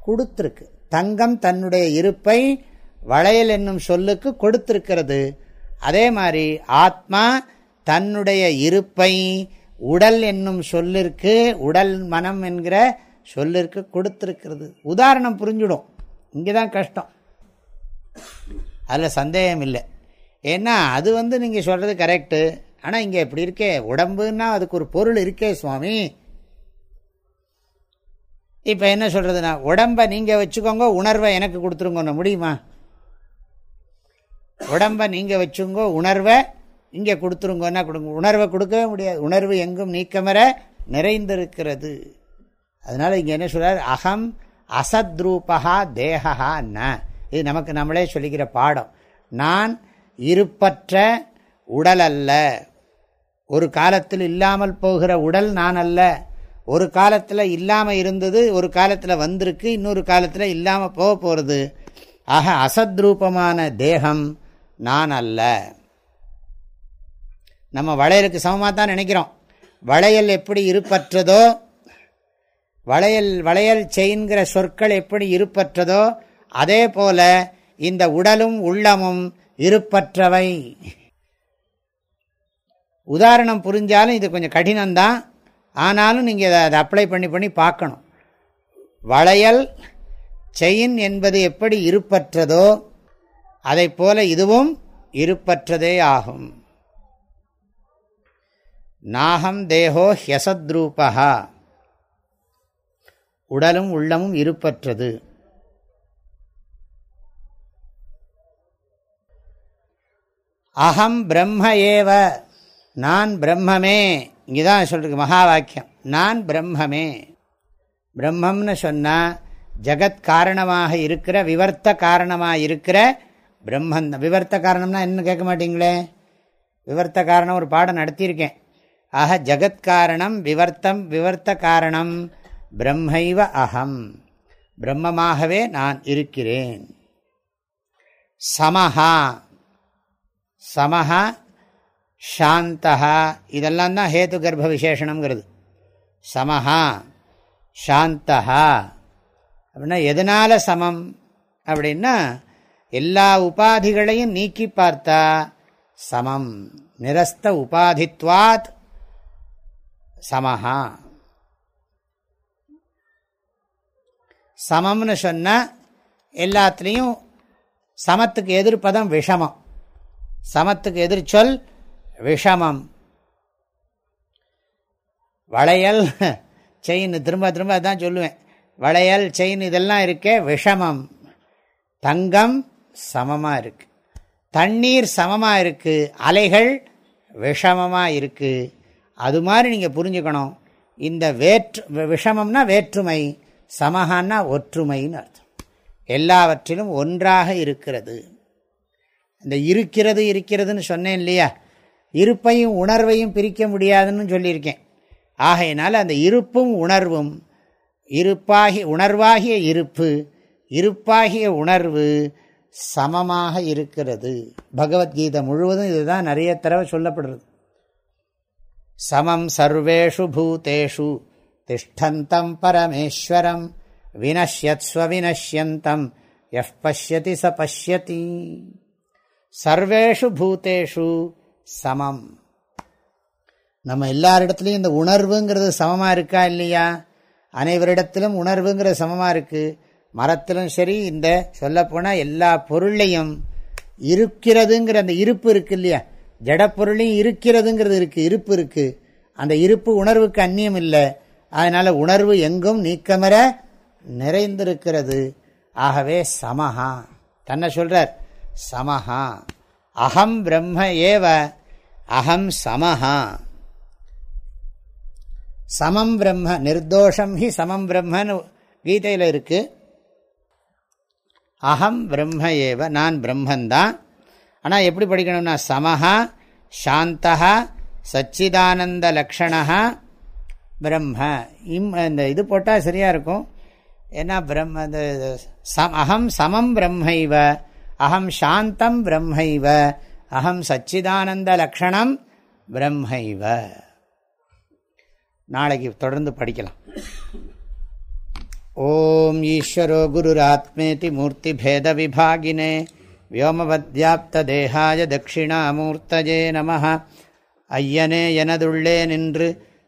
கொடுத்துருக்கு. தங்கம் தன்னுடைய இருப்பை வளையல் என்னும் சொல்லுக்கு கொடுத்திருக்கிறது. அதே மாதிரி ஆத்மா தன்னுடைய இருப்பை உடல் என்னும் சொல்லிற்கு உடல் மனம் என்கிற சொல்லிற்கு கொடுத்திருக்கிறது. உதாரணம் புரிஞ்சுடும். இங்கே தான் கஷ்டம். அதில் சந்தேகம் இல்லை ஏன்னா அது வந்து நீங்கள் சொல்கிறது கரெக்டு ஆனால் இங்கே இப்படி இருக்கே உடம்புன்னா அதுக்கு ஒரு பொருள் இருக்கே சுவாமி. இப்போ என்ன சொல்கிறதுனா உடம்பை நீங்கள் வச்சுக்கோங்க உணர்வை எனக்கு கொடுத்துருங்கன்னு முடியுமா? உடம்பை நீங்கள் வச்சுங்கோ உணர்வை இங்கே கொடுத்துருங்கன்னா கொடுங்க. உணர்வை கொடுக்கவே முடியாது. உணர்வு எங்கும் நீக்கமர நிறைந்திருக்கிறது. அதனால் இங்கே என்ன சொல்கிறார் அகம் அசத்ரூபா தேகா ந. இது நமக்கு நம்மளே சொல்லிக்கிற பாடம். நான் இருப்பற்ற உடல் அல்ல ஒரு காலத்தில் இல்லாமல் போகிற உடல் நான் அல்ல ஒரு காலத்தில் இல்லாமல் இருந்தது ஒரு காலத்தில் வந்திருக்கு இன்னொரு காலத்தில் இல்லாமல் போக போகிறது ஆக அசத்ரூபமான தேகம் நான் அல்ல நம்ம வளையலுக்கு சமமாக தான் நினைக்கிறோம். வளையல் எப்படி இருப்பற்றதோ வளையல் வளையல் செயின்கிற சொற்கள் எப்படி இருப்பற்றதோ அதே போல இந்த உடலும் உள்ளமும் இருப்பற்றவை. உதாரணம் புரிஞ்சாலும் இது கொஞ்சம் கடினம்தான். ஆனாலும் நீங்கள் அதை அப்ளை பண்ணி பண்ணி பார்க்கணும். வளையல் செயின் என்பது எப்படி இருப்பற்றதோ அதை போல இதுவும் இருப்பற்றதே ஆகும். நாகம் தேகோ ஹியசத்ரூபா உடலும் உள்ளமும் இருப்பற்றது. அகம் பிரம்ம ஏவ நான் பிரம்மமே. இங்கே தான் சொல்கிறது மகா வாக்கியம் நான் பிரம்மமே. பிரம்மம்னு சொன்னால் ஜகத் காரணமாக இருக்கிற விவர்த்த காரணமாக இருக்கிற பிரம்மன் விவர்த்த காரணம்னா என்ன கேட்க மாட்டீங்களே? விவர்த்த காரணம் ஒரு பாடம் நடத்தியிருக்கேன். ஆக ஜகத்காரணம் விவர்த்தம் விவர்த்த காரணம். பிரம்மைவ அகம். பிரம்மமாகவே நான் இருக்கிறேன். சமஹா. சமஹா சாந்தா இதெல்லாம் தான் ஹேத்து கர்ப்ப விசேஷனங்கிறது சமஹா சாந்தா அப்படின்னா எதனால் சமம்? அப்படின்னா எல்லா உபாதிகளையும் நீக்கி பார்த்தா சமம். நிரஸ்த உபாதித்வாத் சமஹா. சமம்னு சொன்னால் எல்லாத்துலேயும் சமத்துக்கு எதிர்ப்பதம் விஷமம். சமத்துக்கு எதிர்ச்சொல் விஷமம். வளையல் செயின் திரும்ப திரும்ப அதான் சொல்லுவேன். வளையல் செயின் இதெல்லாம் இருக்கே விஷமம். தங்கம் சமமாக இருக்கு. தண்ணீர் சமமாக இருக்குது அலைகள் விஷமமாக இருக்குது அது மாதிரி நீங்கள் புரிஞ்சுக்கணும். இந்த வேற்று விஷமம்னா வேற்றுமை. சமஹான்னா ஒற்றுமைன்னு அர்த்தம். எல்லாவற்றிலும் ஒன்றாக இருக்கிறது. இந்த இருக்கிறது இருக்கிறதுன்னு சொன்னேன் இல்லையா? இருப்பையும் உணர்வையும் பிரிக்க முடியாதுன்னு சொல்லியிருக்கேன். ஆகையினால் அந்த இருப்பும் உணர்வும் இருப்பாகி உணர்வாகிய இருப்பு இருப்பாகிய உணர்வு சமமாக இருக்கிறது. பகவத்கீதை முழுவதும் இதுதான் நிறைய தடவை சொல்லப்படுறது. சமம் சர்வேஷு பூதேஷு. திஷ்டந்தம் பரமேஸ்வரம் வினஷ்யத்ஸ்வ வினஷ்யந்தம் எஃப் பசியதி ச பசியதி சர்வேஷு பூத்தேஷு சமம் நம்ம எல்லாரிடத்துலையும் இந்த உணர்வுங்கிறது சமமாக இருக்கா இல்லையா? அனைவரிடத்திலும் உணர்வுங்கிறது சமமாக இருக்குது மரத்திலும் சரி இந்த சொல்லப்போனால் எல்லா பொருளையும் இருக்கிறதுங்கிற அந்த இருப்பு இருக்கு இல்லையா? ஜடப்பொருளையும் இருக்கிறதுங்கிறது இருக்குது இருப்பு இருக்குது அந்த இருப்பு உணர்வுக்கு அந்நியம் இல்லை. அதனால் உணர்வு எங்கும் நீக்கமர நிறைந்திருக்கிறது. ஆகவே சமஹா. தன்னை சொல்கிறார் சமஹா. அகம் பிரம்ம ஏவ அகம் சமஹா. சமம் பிரம்ம நிர்தோஷம் ஹி சமம் பிரம்மன்னு கீதையில் இருக்கு. அகம் பிரம்ம ஏவ நான் பிரம்மந்தான் ஆனால் எப்படி படிக்கணும்னா சமஹா சாந்தா சச்சிதானந்த லக்ஷணா பிரம்ம. இம் இந்த இது போட்டால் சரியாக இருக்கும். ஏன்னா பிரம்ம இந்த சம் அகம் சமம் பிரம்மைவ. அகம் சாந்தம் பிரம்மைவ. அகம் சச்சிதானந்த லக்ஷணம் பிரம்மைவ. நாளைக்கு தொடர்ந்து படிக்கலாம். ஓம் ஈஸ்வரோ குருராத்மேதி மூர்த்திபேத விபாகினே. வியோமவத்யாப்தேகாய தட்சிணாமூர்த்தஜே நம ஐயனே எனதுள்ளே நின்று